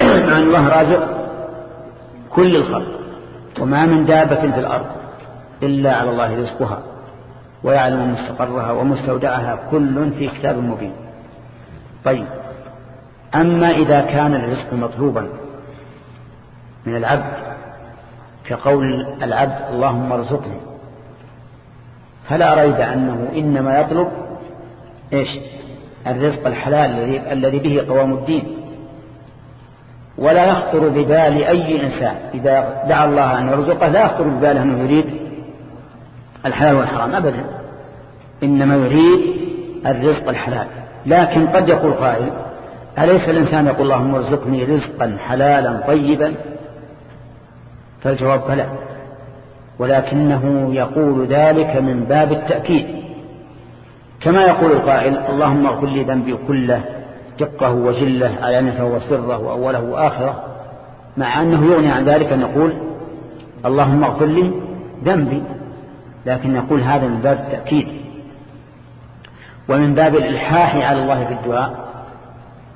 Speaker 1: مع أن الله رازق كل الخلق وما من دابة في الأرض إلا على الله رزقها ويعلم مستقرها ومستودعها كل في كتاب مبين. طيب. أما إذا كان الرزق مطلوبا من العبد كقول العبد اللهم ارزقني فلا ريب أنه إنما يطلب إيش؟ الرزق الحلال الذي به قوام الدين. ولا يخطر ببال أي إنسان إذا دعا الله أن يرزقه لا يخطر بباله أنه يريد الحلال والحرام أبدا. إنما يريد الرزق الحلال. لكن قد يقول قائل أليس الإنسان يقول اللهم ارزقني رزقا حلالا طيبا؟ فالجواب بلى ولكنه يقول ذلك من باب التأكيد. كما يقول القائل اللهم اغفر لي ذنبي كله دقه وجله علانيته وسره وأوله وآخره مع أنه يغني عن ذلك أن يقول اللهم اغفر لي ذنبي لكن يقول هذا من باب التأكيد. ومن باب الإلحاح على الله في الدعاء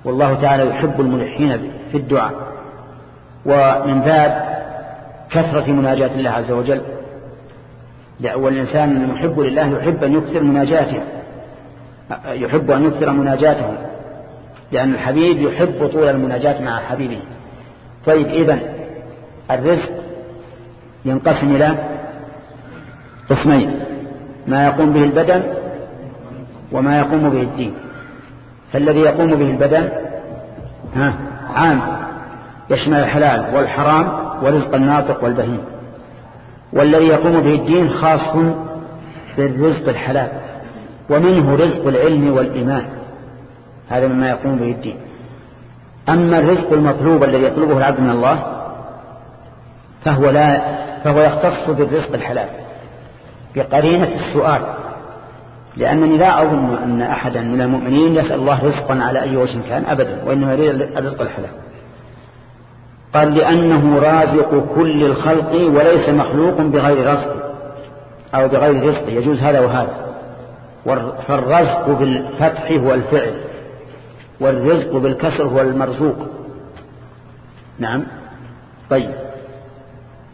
Speaker 1: والله تعالى يحب الملحين في الدعاء. ومن باب كثرة مناجاة الله عز وجل والإنسان المحب لله يحب أن يكثر مناجاته يحب أن يكثر مناجاته لأن الحبيب يحب طول المناجاة مع حبيبه. طيب إذن الرزق ينقسم إلى قسمين ما يقوم به البدن وما يقوم به الدين. فالذي يقوم به البدن ها عام يشمل الحلال والحرام ورزق الناطق والبهيم. والذي يقوم به الدين خاص بالرزق الحلال ومنه رزق العلم والإيمان. هذا مما يقوم به الدين. أما الرزق المطلوب الذي يطلبه العبد من الله فهو, لا فهو يختص بالرزق الحلال. بقرينة السؤال لأنني لا أظن أن أحدا من المؤمنين يسأل الله رزقا على أي وجه كان أبدا وإنما يريد الرزق الحلال. قال لأنه رازق كل الخلق وليس مخلوق بغير رزق أو بغير رزق يجوز هذا وهذا. فالرزق بالفتح هو الفعل والرزق بالكسر هو المرزوق نعم. طيب.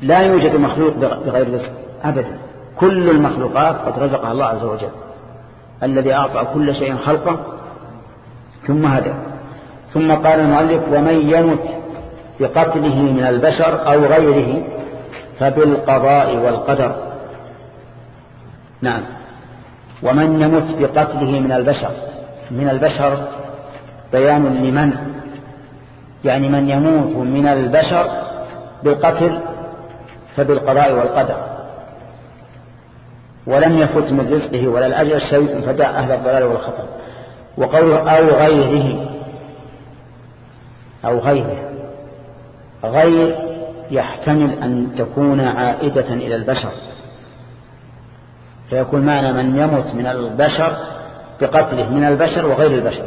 Speaker 1: لا يوجد مخلوق بغير رزق أبدا. كل المخلوقات قد رزقها الله عز وجل. الذي أعطى كل شيء خلقه ثم هدى. ثم قال المؤلف ومن يمت بقتله من البشر أو غيره فبالقضاء والقدر. نعم. ومن يمت بقتله من البشر. من البشر بيان لمن؟ يعني من يموت من البشر بالقتل فبالقضاء والقدر. ولم يفت من رزقه ولا الأجر شيء فدع أهل الضلال والخطر. وقوله أو غيره أو غيره. غير يحتمل أن تكون عائدة إلى البشر. فيكون معنى من يموت من البشر بقتله من البشر وغير البشر.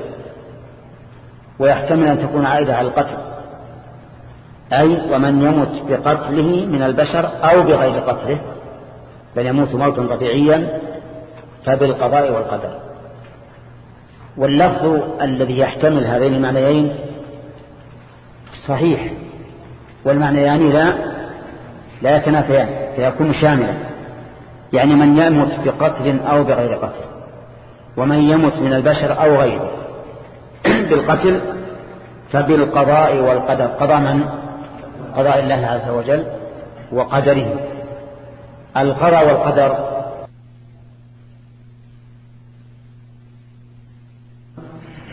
Speaker 1: ويحتمل أن تكون عائدة على القتل. أي ومن يموت بقتله من البشر أو بغير قتله. بل يموت موتا طبيعيا فبالقضاء والقدر. واللفظ الذي يحتمل هذين المعنيين صحيح والمعنيان لا لا يتنافيان فيكون شاملا. يعني من يموت بقتل أو بغير قتل ومن يموت من البشر أو غيره بالقتل فبالقضاء والقدر. قضاء من؟ قضاء الله عز وجل وقدره. القضاء والقدر.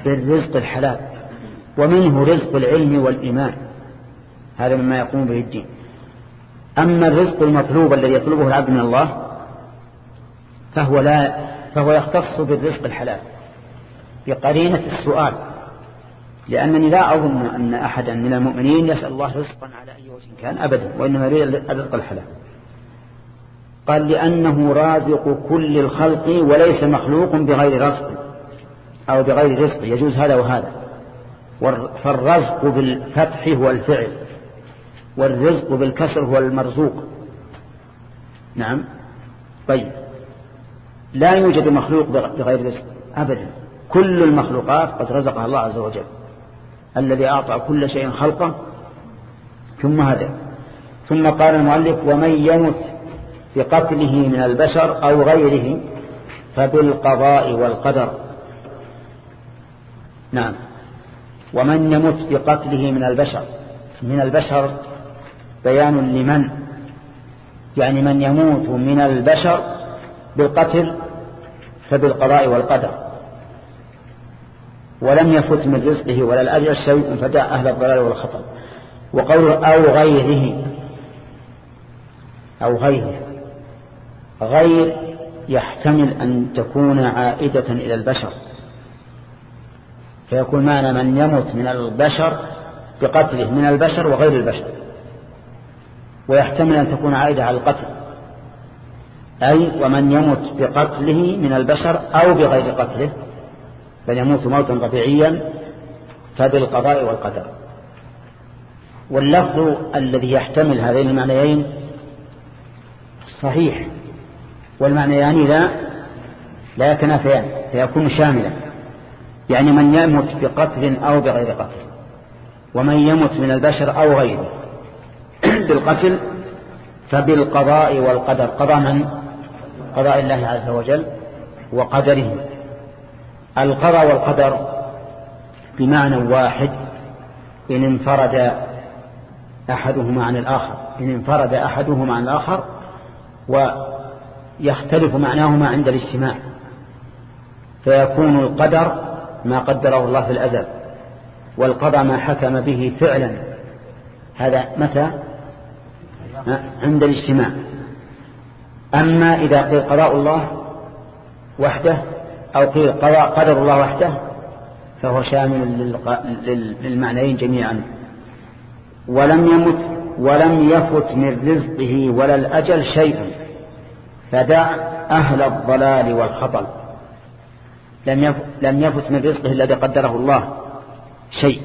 Speaker 1: بالرزق الحلال ومنه رزق العلم والإيمان. هذا مما يقوم به الدين. أما الرزق المطلوب الذي يطلبه العبد من الله فهو, لا فهو يختص بالرزق الحلال بقرينة السؤال. لأنني لا أظن أن أحدا من المؤمنين يسأل الله رزقا على أي وجه كان أبدا وإنما يريد الرزق الحلال. قال لأنه رازق كل الخلق وليس مخلوق بغير رزق أو بغير رزق يجوز هذا وهذا. فالرزق بالفتح هو الفعل والرزق بالكسر هو المرزوق نعم؟ طيب. لا يوجد مخلوق بغير رزق أبدا. كل المخلوقات قد رزقها الله عز وجل. الذي أعطى كل شيء خلقه ثم هذا ثم قال المؤلف ومن يمت بقتله من البشر أو غيره فبالقضاء والقدر. نعم. ومن يمت بقتله من البشر. من البشر بيان لمن؟ يعني من يموت من البشر بالقتل فبالقضاء والقدر. ولم يفت من رزقه ولا الأجر شيء فدع أهل الضلال والخطر وقوله أو غيره. أو غيره. غير يحتمل أن تكون عائدة إلى البشر. فيكون معنى من يموت من البشر بقتله من البشر وغير البشر. ويحتمل أن تكون عائدة على القتل. أي ومن يموت بقتله من البشر أو بغير قتله بل يموت موتا طبيعيا فبالقضاء والقدر. واللفظ الذي يحتمل هذين المعنيين صحيح. والمعنيان لا لا يتنافيان فيكون شاملا. يعني من يموت بقتل أو بغير قتل ومن يموت من البشر أو غيره بالقتل فبالقضاء والقدر. قضاء من؟ قضاء الله عز وجل وقدره. القضاء والقدر بمعنى واحد إن انفرد أحدهما عن الآخر. إن انفرد أحدهما عن الآخر ويختلف معناهما عند الاجتماع. فيكون القدر ما قدره الله في الأزل والقضى ما حكم به فعلا. هذا متى؟ عند الاجتماع. أما إذا قيل قضاء الله وحده أو قيل قضاء قدر الله وحده فهو شامل للمعنيين جميعا. ولم يمت ولم يفت من رزقه ولا الأجل شيء فدع أهل الضلال والخطل لم يفت من رزقه الذي قدره الله شيء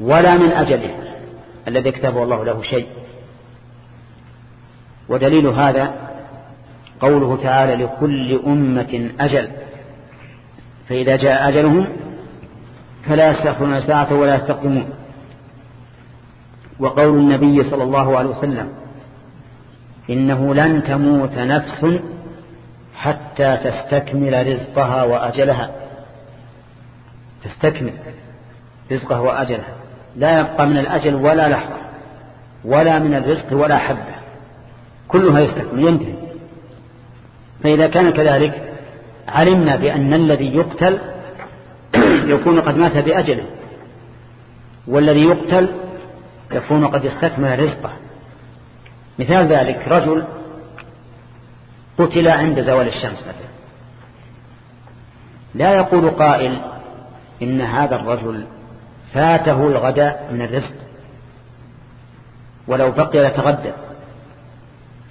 Speaker 1: ولا من أجله الذي كتبه الله له شيء. ودليل هذا قوله تعالى لكل أمة أجل. فإذا جاء أجلهم فلا يستغفرون ساعة ولا يستقدمون. وقول النبي صلى الله عليه وسلم إنه لن تموت نفس حتى تستكمل رزقها وأجلها. تستكمل رزقها وأجلها. لا يبقى من الأجل ولا لحظة ولا من الرزق ولا حبة. كلها يستكمل ينتهي. فإذا كان كذلك علمنا بأن الذي يقتل يكون قد مات بأجله والذي يقتل يكون قد استكمل رزقه. مثال ذلك رجل قتل عند زوال الشمس مثلا. لا يقول قائل إن هذا الرجل فاته الغداء من الرزق ولو بقي لتغدى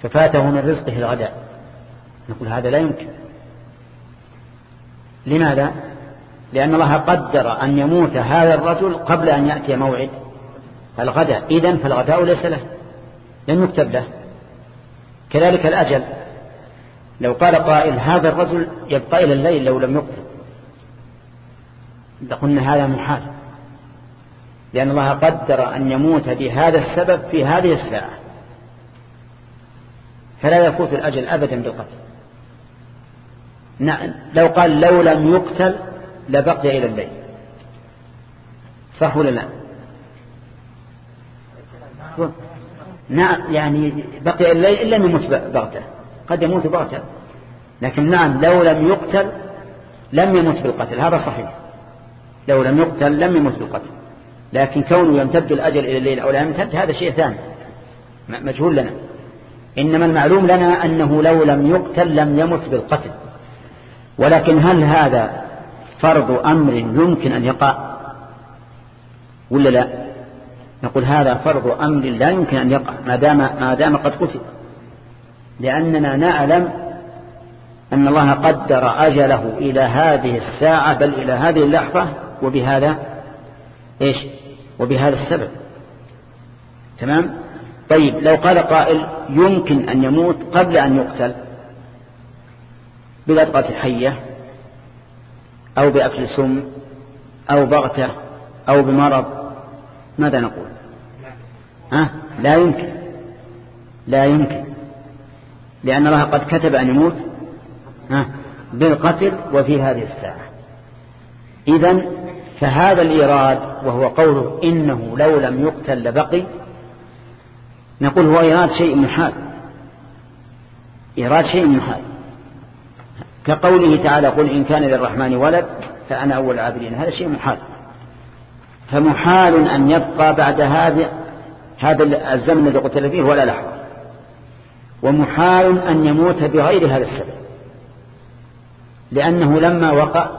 Speaker 1: ففاته من رزقه الغداء نقول هذا لا يمكن. لماذا؟ لأن الله قدر أن يموت هذا الرجل قبل أن يأتي موعد الغداء إذن فالغداء ليس له. لم يكتب له. كذلك الأجل. لو قال قائل هذا الرجل يبقى إلى الليل لو لم يقتل لقلنا هذا محال لأن الله قدر أن يموت بهذا السبب في هذه الساعة. فلا يفوت الأجل أبدا بالقتل. نعم لو قال لو لم يقتل لبقي إلى الليل. صح ولا لا؟ نعم يعني بقي الليل إلا أن يموت بغتة. قد يموت بغتة. لكن نعم لو لم يقتل لم يموت بالقتل. هذا صحيح. لو لم يقتل لم يموت بالقتل. لكن كونه يمتد الأجل إلى الليل أو لا يمتد هذا شيء ثاني. مجهول لنا. إنما المعلوم لنا أنه لو لم يقتل لم يمت بالقتل. ولكن هل هذا فرض أمر يمكن أن يقع؟ ولا لا؟ نقول هذا فرض أمر لا يمكن أن يقع ما دام, ما دام قد قتل لأننا نعلم أن الله قدر أجله إلى هذه الساعة بل إلى هذه اللحظة وبهذا إيش؟ وبهذا السبب. تمام؟ طيب لو قال قائل يمكن أن يموت قبل أن يقتل بلدغة حية أو بأكل سم أو بغتة أو بمرض ماذا نقول؟ ها؟ لا يمكن. لا يمكن. لأن الله قد كتب أن يموت ها؟ بالقتل وفي هذه الساعة. إذا فهذا الإيراد وهو قوله إنه لو لم يقتل لبقي نقول هو إيراد شيء محال إيراد شيء محال كقوله تعالى قل إن كان للرحمن ولد فأنا أول العابدين. هذا شيء محال فمحال أن يبقى بعد هذا هذا الزمن الذي قتل فيه ولا لحظة. ومحال أن يموت بغير هذا السبب. لأنه لما وقع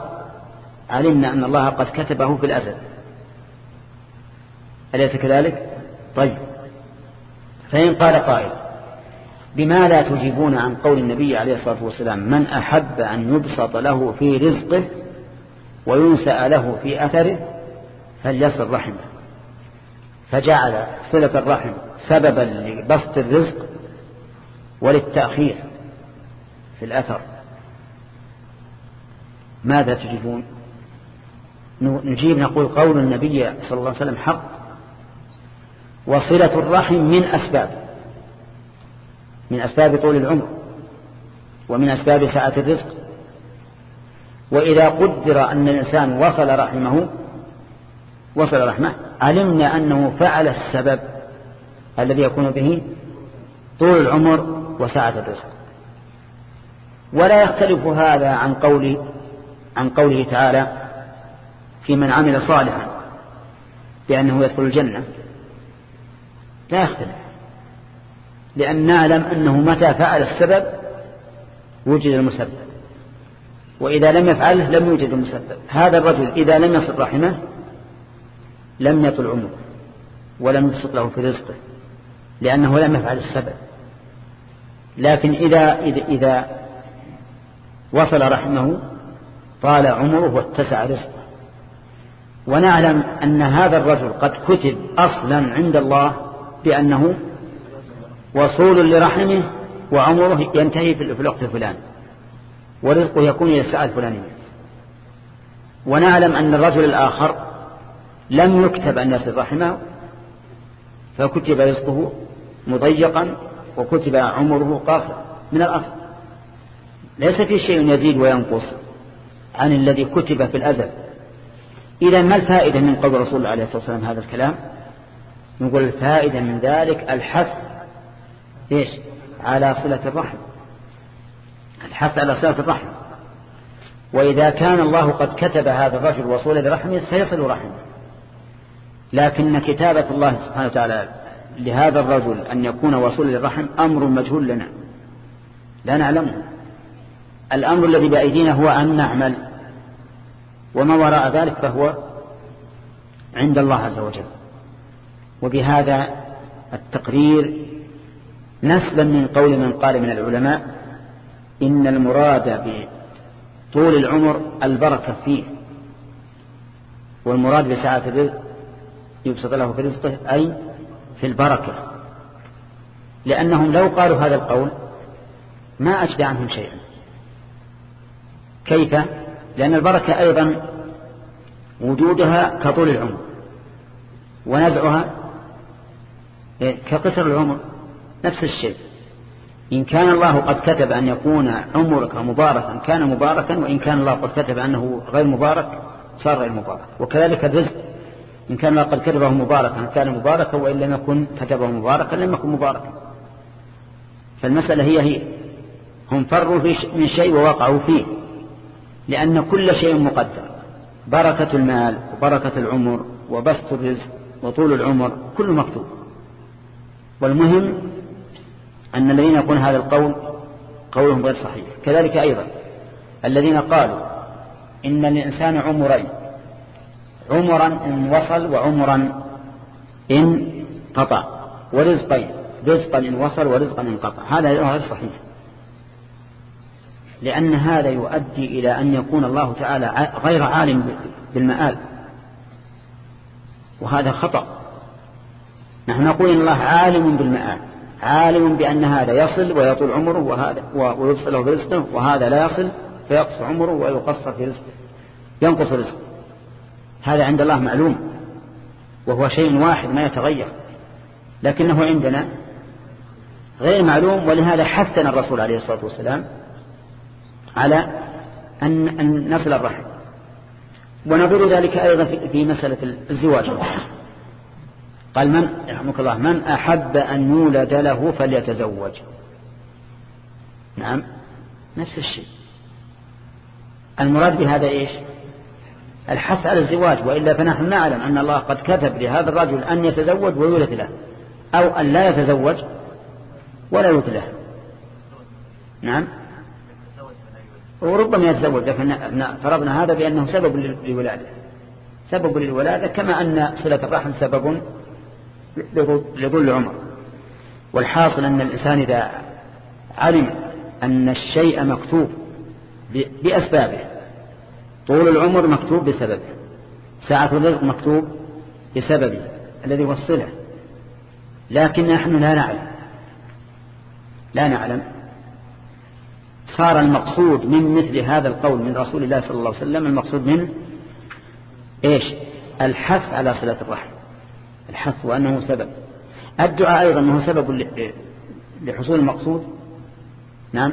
Speaker 1: علمنا أن الله قد كتبه في الأزل. أليس كذلك؟ طيب. فإن قال قائل بما لا تجيبون عن قول النبي عليه الصلاة والسلام من أحب أن يبسط له في رزقه وينسأ له في أثره؟ فليصل رحمه. فجعل صلة الرحم سببا لبسط الرزق وللتأخير في الأثر. ماذا تجيبون؟ نجيب نقول قول النبي صلى الله عليه وسلم حق. وصلة الرحم من أسباب من أسباب طول العمر ومن أسباب سعة الرزق. وإذا قدر أن الإنسان وصل رحمه وصل رحمه. علمنا أنه فعل السبب الذي يكون به طول العمر وسعة الرزق. ولا يختلف هذا عن قول عن قوله تعالى في من عمل صالحا بأنه يدخل الجنة. لا يختلف. لأن نعلم أنه متى فعل السبب وجد المسبب. وإذا لم يفعله لم يوجد المسبب. هذا الرجل إذا لم يصل رحمه لم يطل عمره ولم يبسط له في رزقه لأنه لم يفعل السبب. لكن إذا, إذا, إذا وصل رحمه طال عمره واتسع رزقه. ونعلم أن هذا الرجل قد كتب أصلا عند الله بأنه وصول لرحمه وعمره ينتهي في الوقت الفلاني ورزقه يكون إلى الساعة الفلانية. ونعلم أن الرجل الآخر لم يكتب أن يصل رحمه فكتب رزقه مضيقا وكتب عمره قاصر من الأصل ليس في شيء يزيد وينقص عن الذي كتب في الأزل إذا ما الفائدة من قول رسول الله عليه الصلاة والسلام هذا الكلام؟ نقول الفائدة من ذلك الحث إيش؟ على صلة الرحم. الحث على صلة الرحم. وإذا كان الله قد كتب هذا الرجل وصول لرحمه سيصل رحمه. لكن كتابة الله سبحانه وتعالى لهذا الرجل أن يكون وصول للرحم أمر مجهول لنا. لا نعلمه. الأمر الذي بأيدينا هو أن نعمل. وما وراء ذلك فهو عند الله عز وجل. وبهذا التقرير نسبا من قول من قال من العلماء إن المراد بطول العمر البركة فيه. والمراد بسعة الرزق يبسط له في رزقه أي في البركة. لأنهم لو قالوا هذا القول ما أجدى عنهم شيئا. كيف؟ لأن البركة أيضا وجودها كطول العمر. ونزعها كقصر العمر. نفس الشيء. إن كان الله قد كتب أن يكون عمرك مباركا كان مباركا وإن كان الله قد كتب أنه غير مبارك صار غير مبارك. وكذلك الرزق. إن كان قد كتبه مباركا كان مباركا؟ وإن لم يكن كتبه مباركا لم يكن مباركا. فالمسألة هي هي. هم فروا من شيء ووقعوا فيه. لأن كل شيء مقدر. بركة المال وبركة العمر وبسط الرزق وطول العمر كله مكتوب. والمهم أن الذين يقول هذا القول قولهم غير صحيح. كذلك أيضا الذين قالوا إن الإنسان عمرين عمرا إن وصل وعمرا إن قطع. ورزقين رزقا إن وصل ورزقا إن قطع. هذا غير صحيح. لأن هذا يؤدي إلى أن يكون الله تعالى غير عالم بالمآل. وهذا خطأ. نحن نقول إن الله عالم بالمآل. عالم بأن هذا يصل ويطول عمره وهذا ويبصله برزقه وهذا لا يصل فيقص عمره ويقصر في رزقه. ينقص رزقه. هذا عند الله معلوم وهو شيء واحد ما يتغير لكنه عندنا غير معلوم ولهذا حثنا الرسول عليه الصلاة والسلام على أن, نصل الرحم. ونظر ذلك أيضا في مسألة الزواج. قال من يرحمك الله من أحب أن يولد له فليتزوج. نعم نفس الشيء. المراد بهذا إيش؟ الحث على الزواج وإلا فنحن نعلم أن الله قد كتب لهذا الرجل أن يتزوج ويولد له أو أن لا يتزوج ولا يولد له. نعم. وربما يتزوج فرضنا هذا بأنه سبب للولادة. سبب للولادة كما أن صلة الرحم سبب لطول العمر. والحاصل أن الإنسان إذا علم أن الشيء مكتوب بأسبابه طول العمر مكتوب بسببه. ساعة الرزق مكتوب بسببه الذي وصله لكن نحن لا نعلم. لا نعلم. صار المقصود من مثل هذا القول من رسول الله صلى الله عليه وسلم المقصود منه إيش؟ الحث على صلة الرحم. الحث وأنه سبب. الدعاء أيضا أنه سبب لحصول المقصود. نعم.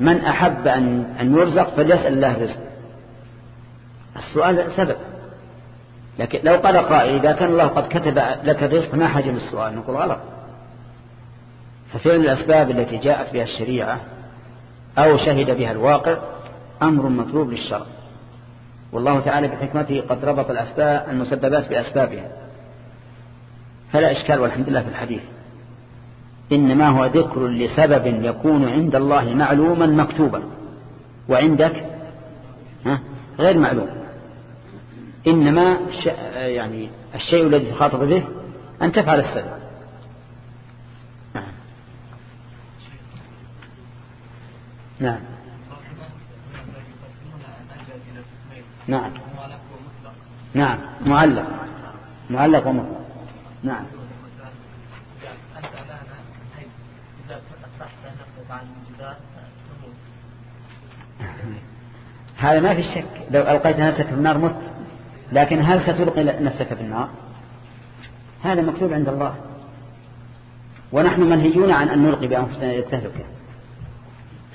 Speaker 1: من أحب أن, أن يرزق فليسأل الله رزق السؤال سبب. لكن لو قال قائل إذا كان الله قد كتب لك الرزق ما حاجة للسؤال نقول غلط. ففعل الأسباب التي جاءت بها الشريعة أو شهد بها الواقع أمر مطلوب للشرع. والله تعالى بحكمته قد ربط الأسباب المسببات بأسبابها. فلا إشكال والحمد لله في الحديث. إنما هو ذكر لسبب يكون عند الله معلوما مكتوبا. وعندك؟ غير معلوم. إنما يعني الشيء الذي تخاطب به أن تفعل السبب. نعم. نعم. نعم. نعم. معلق. معلق ومطلق. نعم. هذا ما في شك. لو ألقيت نفسك في النار مت. لكن هل ستلقي نفسك في النار؟ هذا مكتوب عند الله. ونحن منهيون عن أن نلقي بأنفسنا التهلكة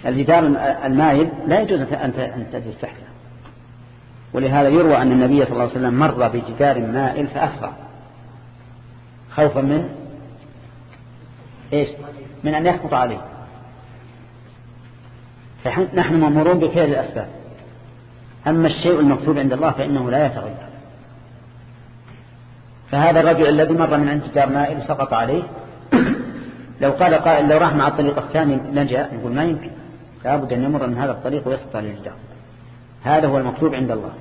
Speaker 1: الجدار المايل لا يجوز أن تجلس تحته. ولهذا يروى أن النبي صلى الله عليه وسلم مر بجدار مائل فأسرع. خوفا من؟ إيش؟ من أن يسقط عليه. فنحن مأمورون بفعل الأسباب. أما الشيء المكتوب عند الله فإنه لا يتغير. فهذا الرجل الذي مر من عند جدار مائل سقط عليه لو قال قائل لو راح مع الطريق الثاني نجا نقول ما يمكن. لابد أن يمر من هذا الطريق ويسقط على الجدار هذا هو المكتوب عند الله.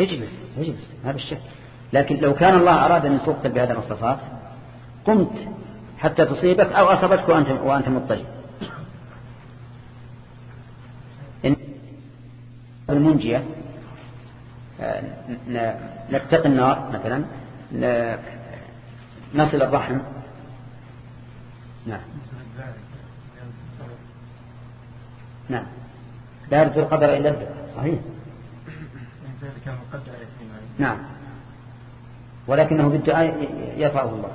Speaker 1: اجلس اجلس ما بالشك لكن لو كان الله أراد أن تقتل بهذا المصطفى قمت حتى تصيبك أو أصابتك وأنت, وأنت مضطجع المنجية آه، نتقي النار مثلا نصل الرحم. نعم. نعم. لا القدر إلا الدعاء صحيح. نعم. ولكنه بالدعاء يرفعه الله.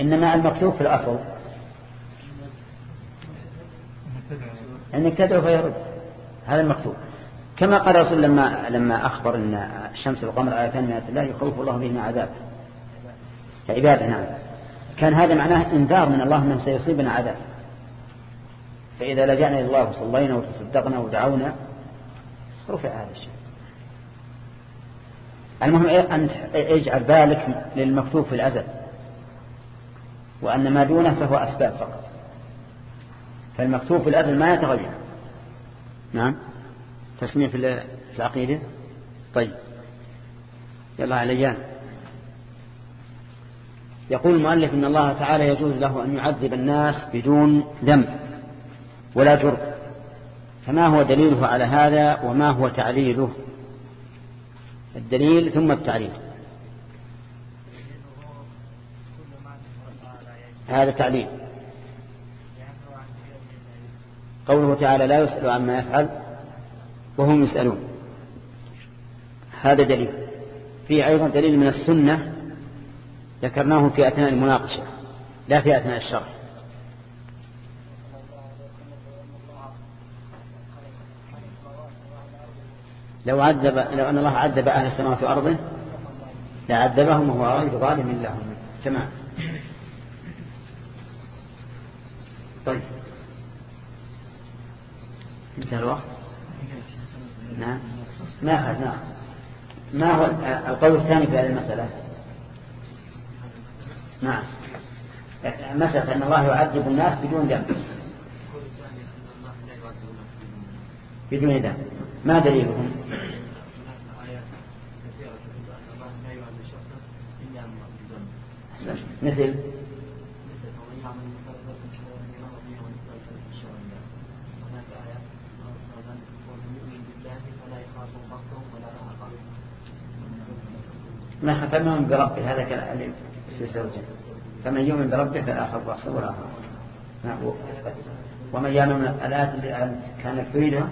Speaker 1: إنما المكتوب في الأصل. أنك تدعو فيرد. هذا المكتوب. كما قال رسول لما لما أخبر أن الشمس والقمر آيتان من آيات الله يخوف الله بهما عذاب. عبادة نعم. كان هذا معناه إنذار من الله أنه سيصيبنا عذاب. فإذا لجأنا إلى الله وصلينا وتصدقنا ودعونا رفع هذا الشيء. المهم أن اجعل بالك للمكتوب في الأزل. وأن ما دونه فهو أسباب فقط. فالمكتوب في الأزل ما يتغير. نعم. تسمية في العقيدة؟ طيب. يلا عليان يقول المؤلف إن الله تعالى يجوز له أن يعذب الناس بدون ذنب ولا جرم. فما هو دليله على هذا وما هو تعليله؟ الدليل ثم التعليل. هذا تعليل. قوله تعالى لا يسأل عما يفعل وهم يسألون. هذا دليل. فيه أيضا دليل من السنة ذكرناه في أثناء المناقشة لا في أثناء الشرح. لو عذب لو أن الله عذب أهل السماوات وأرضه لعذبهم وهو ظالم لهم تمام طيب. انتهى الوقت؟ نعم. ما أخذ نعم. ما هو القول الثاني في هذه المسألة؟ نعم. مسألة أن الله يعذب الناس بدون ذنب بدون ذنب ما دليلهم؟ مثل؟ ما يؤمن بربه هذا كان في زوجه. فمن يؤمن بربه خوف أصلا ولا نعم. ومن يعمل من الآيات اللي كانت تريدها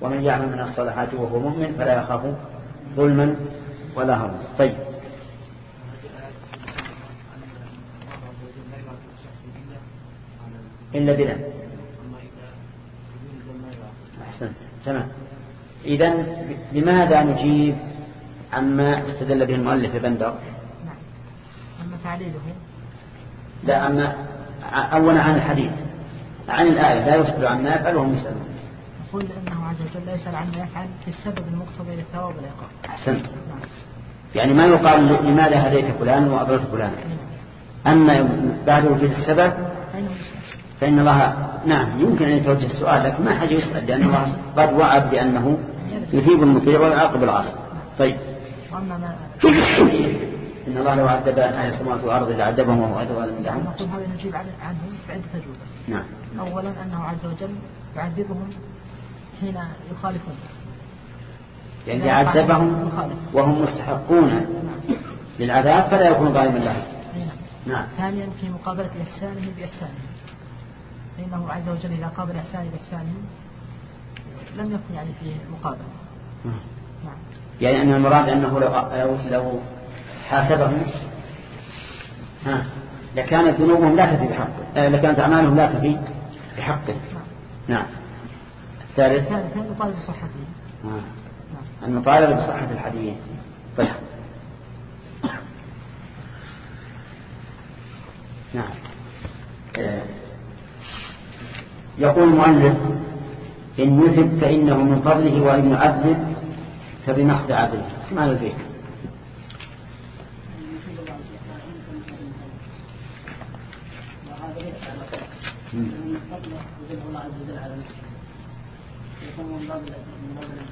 Speaker 1: ومن يعمل من الصالحات وهو مؤمن فلا يخاف ظلما ولا هم. طيب. إلا بلا أحسن تمام. إذا لماذا نجيب عما استدل به المؤلف بندر؟
Speaker 3: نعم. أما تعليله.
Speaker 1: لا أما أولا عن الحديث عن الآية لا يسأل عما يفعل وهم يسألون.
Speaker 3: يقول أنه عز وجل لا يسأل عما يفعل في السبب المقتضي للثواب والعقاب.
Speaker 1: أحسنت. يعني ما يقال لماذا هديت فلان وأضلت فلان؟ أما بعد وجود السبب؟ فإن الله نعم يمكن أن يتوجه السؤال لكن ما حاجة يسأل لأن الله قد وعد بأنه يثيب المطيع ويعاقب العاصي. طيب. إن الله لو عذب أهل السماوات والأرض لعذبهم وهو أدوى
Speaker 3: لهم نقول هذا نجيب عنه في عدة أجوبة
Speaker 1: نعم.
Speaker 3: أولا أنه عز وجل يعذبهم حين يخالفون
Speaker 1: يعني يعذبهم وهم مستحقون نعم. للعذاب فلا يكون ظالما لهم. نعم.
Speaker 3: نعم. ثانيا في مقابلة إحسانه بإحسانه فإنه عز وجل إذا قابل إحسانه بإحسانه لم يكن يعني فيه مقابلة.
Speaker 1: نعم. يعني أن المراد أنه لو, لو, لو حاسبهم ها لكانت ذنوبهم لا تفي بحقه آه، لكانت أعمالهم لا تفي بحقه نعم. الثالث؟
Speaker 3: المطالبة بصحته
Speaker 1: نعم. المطالبة بصحة الحديث. طيب. نعم. آه. يقول المؤلف إن يثب فإنه من فضله وإن يعذب البيت يجب الله عز وجل على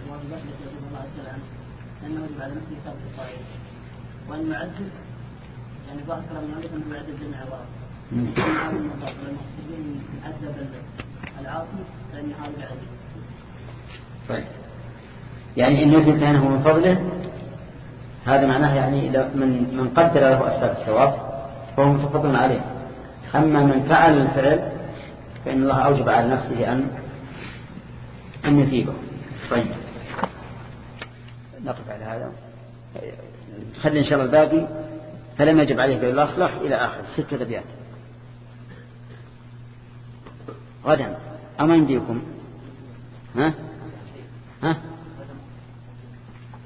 Speaker 1: الواجبات التي يجب على نفسه ترك الطائف وان يعذب يعني ظاهر كلام المؤلف جميع المقصودين عذب العاصي فان يحاول يعذب طيب. يعني إن يثبت انه من فضله هذا معناه يعني من من قدر له أسباب الثواب فهو متفضل عليه. أما من فعل الفعل فإن الله أوجب على نفسه أن أن يثيبه. طيب. نقف على هذا. خلي إن شاء الله الباقي. فلم يجب عليه بل الأصلح إلى آخر. ستة أبيات غدا. أما يمديكم. ها؟ ها؟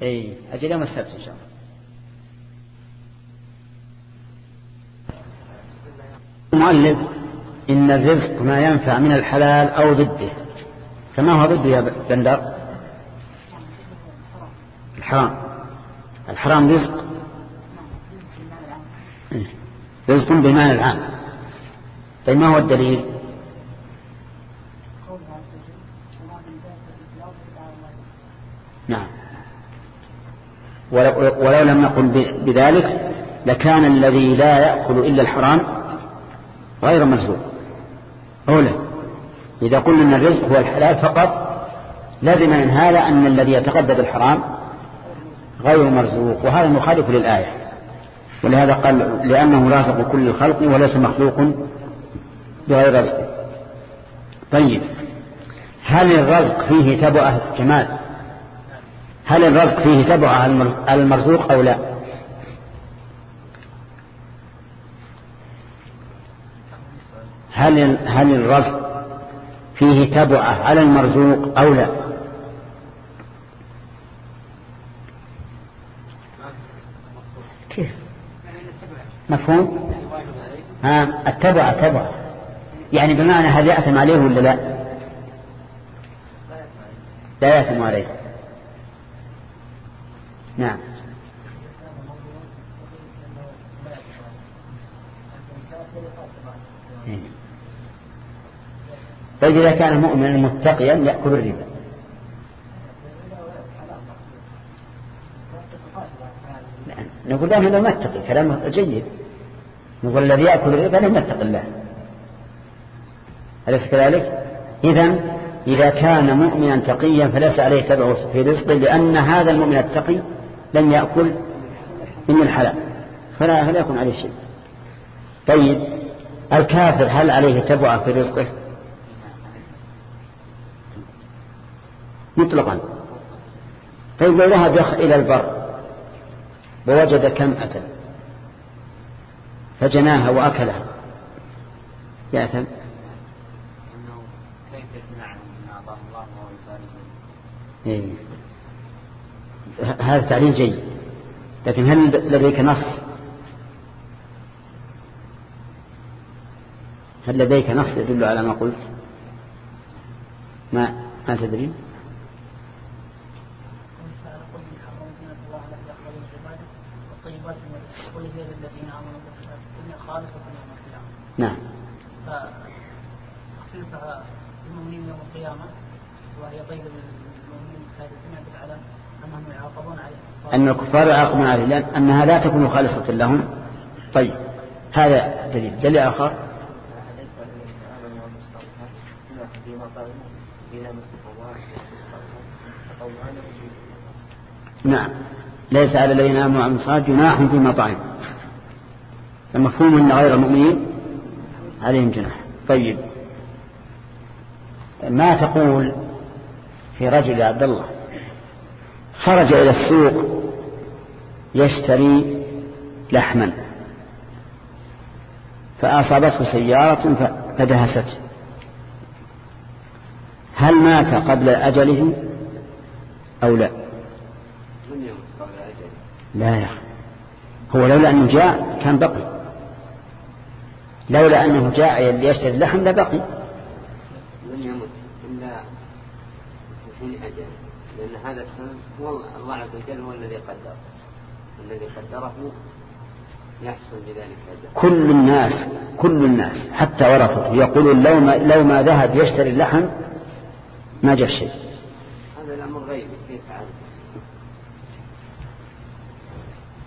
Speaker 1: إي أجل يوم السبت إن شاء الله. المؤلف إن الرزق ما ينفع من الحلال أو ضده. فما هو ضده يا بندر؟ الحرام. الحرام رزق. رزق بالمعنى العام. طيب ما هو الدليل؟ نعم. ولو لم نقل بذلك لكان الذي لا يأكل إلا الحرام غير مرزوق أولى إذا قلنا أن الرزق هو الحلال فقط لازم من هذا أن الذي يتقدى بالحرام غير مرزوق وهذا مخالف للآية. ولهذا قال لأنه رازق كل الخلق وليس مخلوق بغير رزق. طيب هل الرزق فيه تبعة؟ جمال. هل الرزق فيه على المرزوق أو لا؟ هل هل الرزق فيه تبعة على المرزوق أو لا؟ كيف مفهوم؟ ها التبع تبع. يعني بمعنى هل يأثم عليه ولا لا؟ لا يأثم عليه. نعم. طيب إذا كان مؤمنا متقيا يأكل الربا. نقول له ما اتقي كلام جيد. نقول الذي يأكل الربا لم يتق الله. أليس كذلك؟ إذا إذا كان مؤمنا تقيا فليس عليه تبع في رزقه لأن هذا المؤمن التقي لم يأكل من الحلال. فلا, فلا يكون عليه شيء. طيب الكافر هل عليه تبعة في رزقه؟ مطلقا. طيب لو ذهب إلى البر ووجد كمأة فجناها وأكلها. يأثم إيه. هذا تعليل جيد. لكن هل لديك نص؟ هل لديك نص يدل على ما قلت؟ ما ما تدري نعم فتخصيصها للمؤمنين يوم القيامة وهي طيب للمؤمنين سمعت على أنهم يعاقبون عليها أن الكفار يعاقبون عليه لأن أنها لا تكون خالصة لهم. طيب هذا دليل. دليل آخر. نعم. ليس على الذين آمنوا وعملوا الصالحات جناح في مطعم المفهوم أن غير المؤمنين عليهم جناح. طيب. ما تقول في رجل عبد الله خرج إلى السوق يشتري لحما. فأصابته سيارة فدهسته هل مات قبل أجله أو لا؟ لا يا هو لولا أنه جاء كان بقي. لولا أنه جاء ليشتري اللحم لبقي
Speaker 4: لن يمت إلا أجل لأن هذا السبب هو الله عز وجل هو الذي قدر الذي قدره يحصل بذلك
Speaker 1: كل الناس كل الناس حتى ورثته يقولون لو ما, لو ما ذهب يشتري اللحم ما جاء شيء.
Speaker 4: هذا الأمر غيبي كيف عارف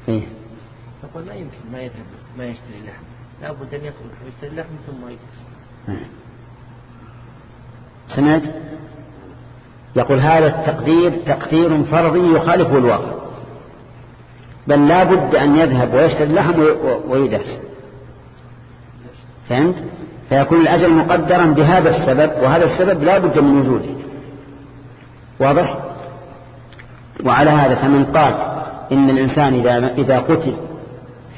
Speaker 1: إيه؟
Speaker 5: يقول ما يمكن ما يذهب ما يشتري اللحم. لابد أن يكون يشتري اللحم ثم يجلس.
Speaker 1: سمعت؟ يقول هذا التقدير تقدير فرضي يخالف الواقع. بل لا بد أن يذهب ويشتري اللحم ويدهس فهمت؟ فيكون الأجل مقدرا بهذا السبب وهذا السبب لا بد من وجوده. واضح؟ وعلى هذا فمن قال إن الإنسان إذا, إذا قتل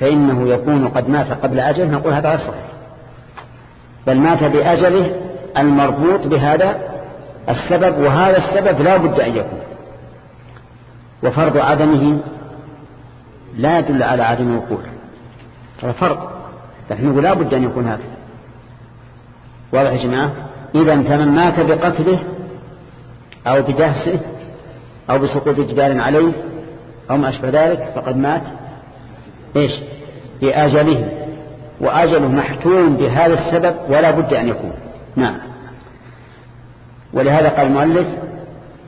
Speaker 1: فإنه يكون قد مات قبل أجل نقول هذا صحيح. بل مات بأجله المربوط بهذا السبب وهذا السبب لا بد أن يكون. وفرض عدمه لا يدل على عدم الوقوع هذا فرض. نحن نقول لا بد أن يكون هذا واضح يا جماعة؟ إذا فمن مات بقتله أو بدهسه أو بسقوط جدار عليه أو ما أشبه ذلك فقد مات. إيش؟ بأجله وأجله محتوم بهذا السبب ولا بد أن يكون. نعم. ولهذا قال المؤلف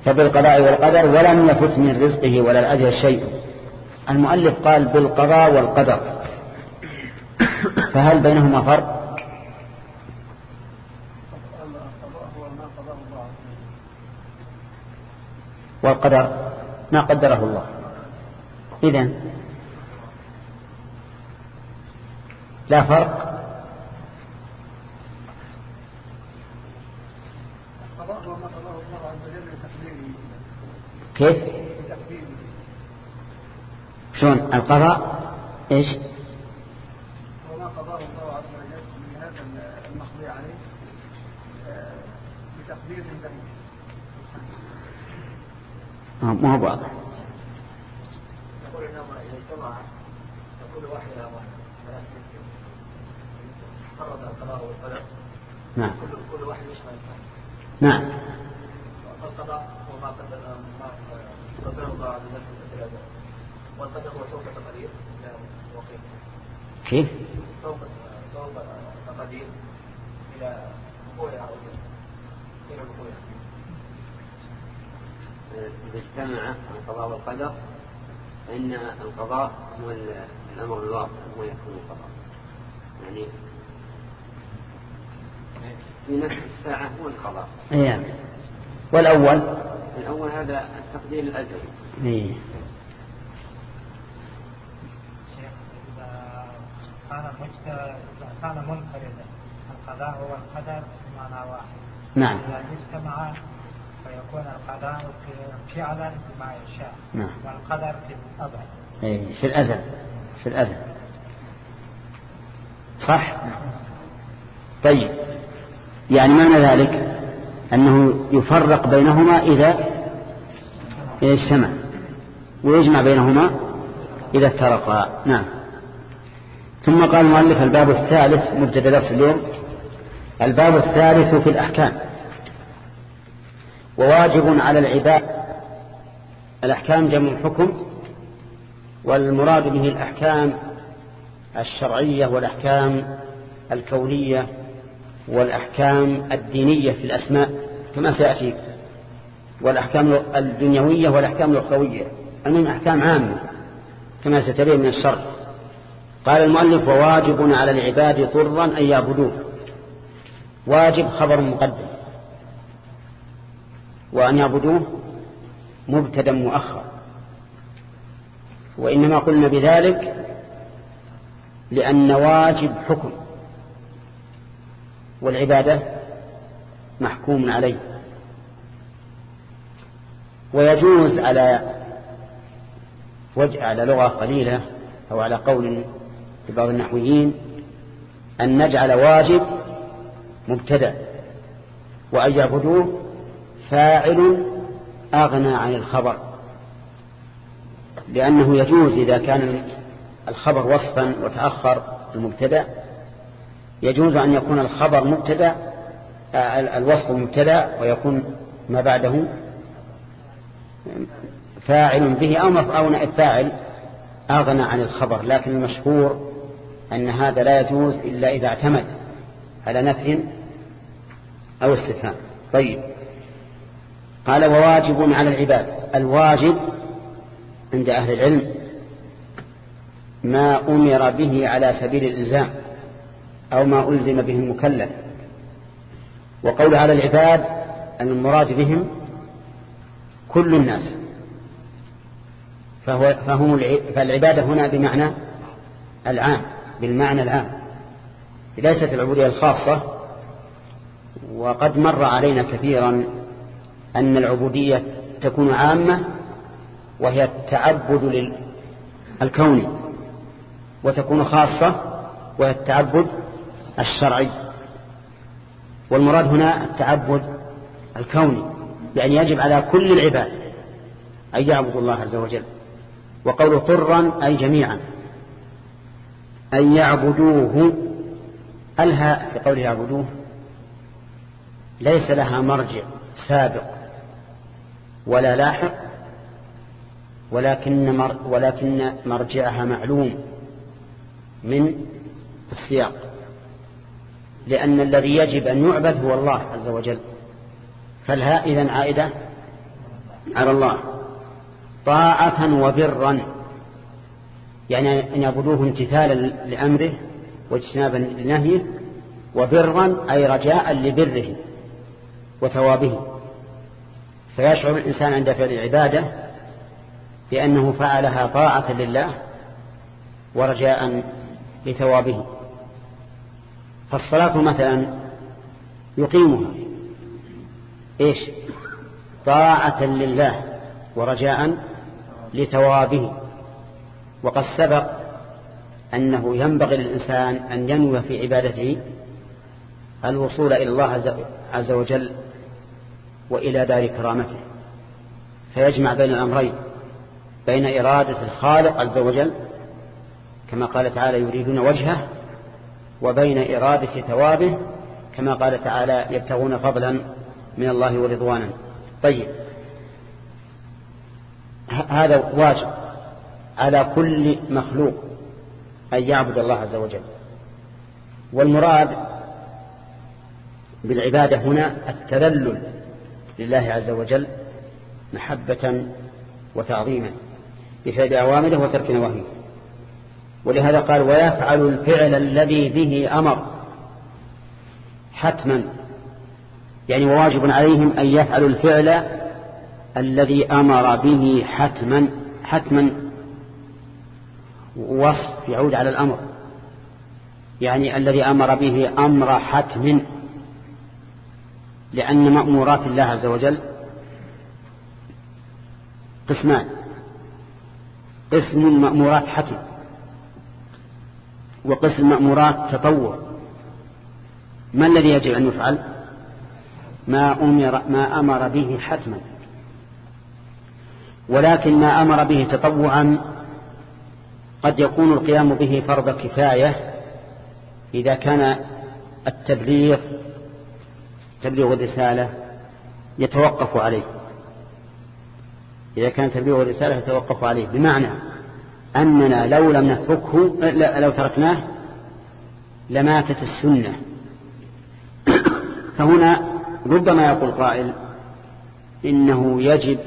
Speaker 1: فبالقضاء والقدر ولم يفت من رزقه ولا الأجل شيء. المؤلف قال بالقضاء والقدر. فهل بينهما فرق؟ والقدر ما قدره الله. إذن لا فرق. كيف؟ شلون؟ القضاء إيش؟
Speaker 6: وما قضاه الله عز وجل من هذا المقضي عليه آه، بتقدير ذلك
Speaker 1: آه، ما هو واضح.
Speaker 6: يقول إنما إذا اجتمع القضاء والقدر.
Speaker 1: نعم.
Speaker 6: كل واحد يشمل
Speaker 1: نعم.
Speaker 6: فالقضاء هو ما قدر الله عز وجل. والقدر هو سوف تقدير إلى وقيل
Speaker 1: كيف؟
Speaker 6: سوف سوف تقدير إلى وقوعها أو إلى وقوعها
Speaker 4: إذا اجتمع القضاء والقدر فإن القضاء هو الأمر الواقع هو يكون القضاء يعني في نفس الساعة هو القضاء
Speaker 1: إيه. والأول؟
Speaker 4: الأول هذا التقدير الأزلي
Speaker 7: كان مجت... كان منفردا. القضاء والقدر بمعنى واحد.
Speaker 1: نعم.
Speaker 7: إذا اجتمع فيكون القضاء فعلا بما يشاء.
Speaker 1: نعم.
Speaker 7: والقدر في الأبد
Speaker 1: إيه، في الأذى. في الأذى. صح؟ طيب. يعني معنى ذلك أنه يفرق بينهما إذا اجتمع. ويجمع بينهما إذا افترقا. نعم. ثم قال المؤلف الباب الثالث مبتدأ درس اليوم الباب الثالث في الأحكام. وواجب على العباد الأحكام جمع حكم والمراد به الأحكام الشرعية والأحكام الكونية والأحكام الدينية في الأسماء كما سيأتي والأحكام الدنيوية والأحكام الأخروية المهم أحكام عامة كما ستبين من الشرع. قال المؤلف وواجب على العباد طرا أن يعبدوه. واجب خبر مقدم. وأن يعبدوه مبتدأ مؤخر وإنما قلنا بذلك لأن واجب حكم والعبادة محكوم عليه. ويجوز على وجه على لغة قليلة أو على قول لبعض النحويين أن نجعل واجب مبتدأ وأن يعبدوه فاعل أغنى عن الخبر لأنه يجوز إذا كان الخبر وصفا وتأخر المبتدأ يجوز أن يكون الخبر مبتدأ الوصف مبتدأ ويكون ما بعده فاعل به أو مفعول الفاعل أغنى عن الخبر لكن المشهور أن هذا لا يجوز إلا إذا اعتمد على نفي أو استفهام. طيب. قال وواجب على العباد. الواجب عند أهل العلم ما أمر به على سبيل الإلزام أو ما ألزم به المكلف. وقول على العباد المراد بهم كل الناس. فهو فهم فالعبادة هنا بمعنى العام. بالمعنى العام. ليست العبودية الخاصة وقد مر علينا كثيرا أن العبودية تكون عامة وهي التعبد الكوني وتكون خاصة وهي التعبد الشرعي. والمراد هنا التعبد الكوني يعني يجب على كل العباد أن يعبدوا الله عز وجل. وقول طرا أي جميعا. أن يعبدوه. ألها في قوله يعبدوه ليس لها مرجع سابق ولا لاحق ولكن, مر ولكن مرجعها معلوم من السياق. لأن الذي يجب أن يعبد هو الله عز وجل. فالهاء إذن عائدة على الله. طاعة وبرا. يعني أن يعبدوه امتثالا لأمره واجتنابا لنهيه وبرا أي رجاء لبره وثوابه. فيشعر الإنسان عند فعل العبادة بأنه فعلها طاعة لله ورجاء لثوابه. فالصلاة مثلا يقيمها. إيش؟ طاعة لله ورجاء لثوابه. وقد سبق أنه ينبغي للإنسان أن ينوي في عبادته الوصول إلى الله عز وجل وإلى دار كرامته فيجمع بين الأمرين بين إرادة الخالق عز وجل كما قال تعالى يريدون وجهه وبين إرادة ثوابه كما قال تعالى يبتغون فضلا من الله ورضوانا. طيب هذا واجب. على كل مخلوق أن يعبد الله عز وجل. والمراد بالعبادة هنا التذلل لله عز وجل محبة وتعظيما بفعل أوامره وترك نواهيه. ولهذا قال ويفعل الفعل الذي به أمر حتما. يعني وواجب عليهم أن يفعلوا الفعل الذي أمر به حتما حتما وصف يعود على الأمر. يعني الذي أمر به أمر حتم. لأن مأمورات الله عز وجل قسمان. قسم مأمورات حتم. وقسم مأمورات تطوع. ما الذي يجب أن يفعل؟ ما أمر, ما أمر به حتما. ولكن ما أمر به تطوعا قد يكون القيام به فرض كفاية إذا كان التبليغ تبليغ الرسالة يتوقف عليه. إذا كان تبليغ الرسالة يتوقف عليه. بمعنى أننا لو لم نتركه لو تركناه لماتت السنة. فهنا ربما يقول قائل إنه يجب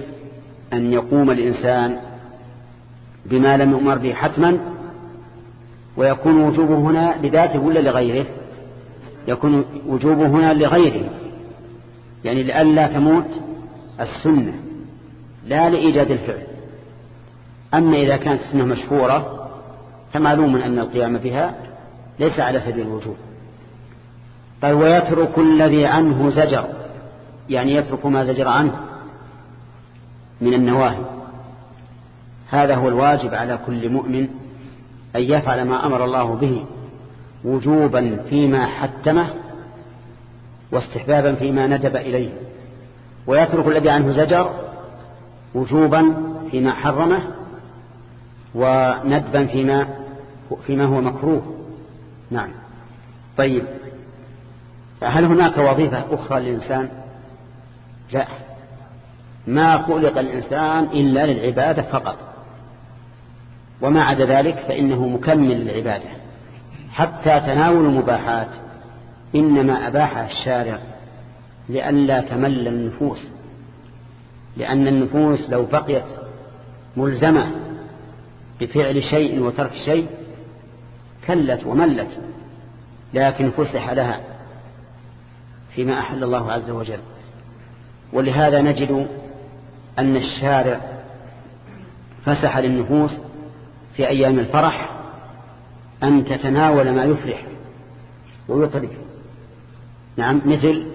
Speaker 1: أن يقوم الإنسان بما لم يؤمر به حتما ويكون وجوبه هنا لذاته ولا لغيره؟ يكون وجوبه هنا لغيره يعني لئلا تموت السنة لا لإيجاد الفعل. أما إذا كانت السنة مشهورة فمعلوم أن القيام بها ليس على سبيل الوجوب. قال ويترك الذي عنه زجر يعني يترك ما زجر عنه من النواهي. هذا هو الواجب على كل مؤمن أن يفعل ما أمر الله به وجوبا فيما حتمه واستحبابا فيما ندب إليه ويترك الذي عنه زجر وجوبا فيما حرمه وندبا فيما فيما هو مكروه. نعم. طيب. هل هناك وظيفة أخرى للإنسان؟ لا. ما خلق الإنسان إلا للعبادة فقط. وما عدا ذلك فإنه مكمل للعبادة حتى تناول المباحات إنما أباحها الشارع لئلا تمل النفوس. لأن النفوس لو بقيت ملزمة بفعل شيء وترك شيء كلت وملت لكن فسح لها فيما أحل الله عز وجل. ولهذا نجد أن الشارع فسح للنفوس في أيام الفرح أن تتناول ما يفرح ويطرف نعم مثل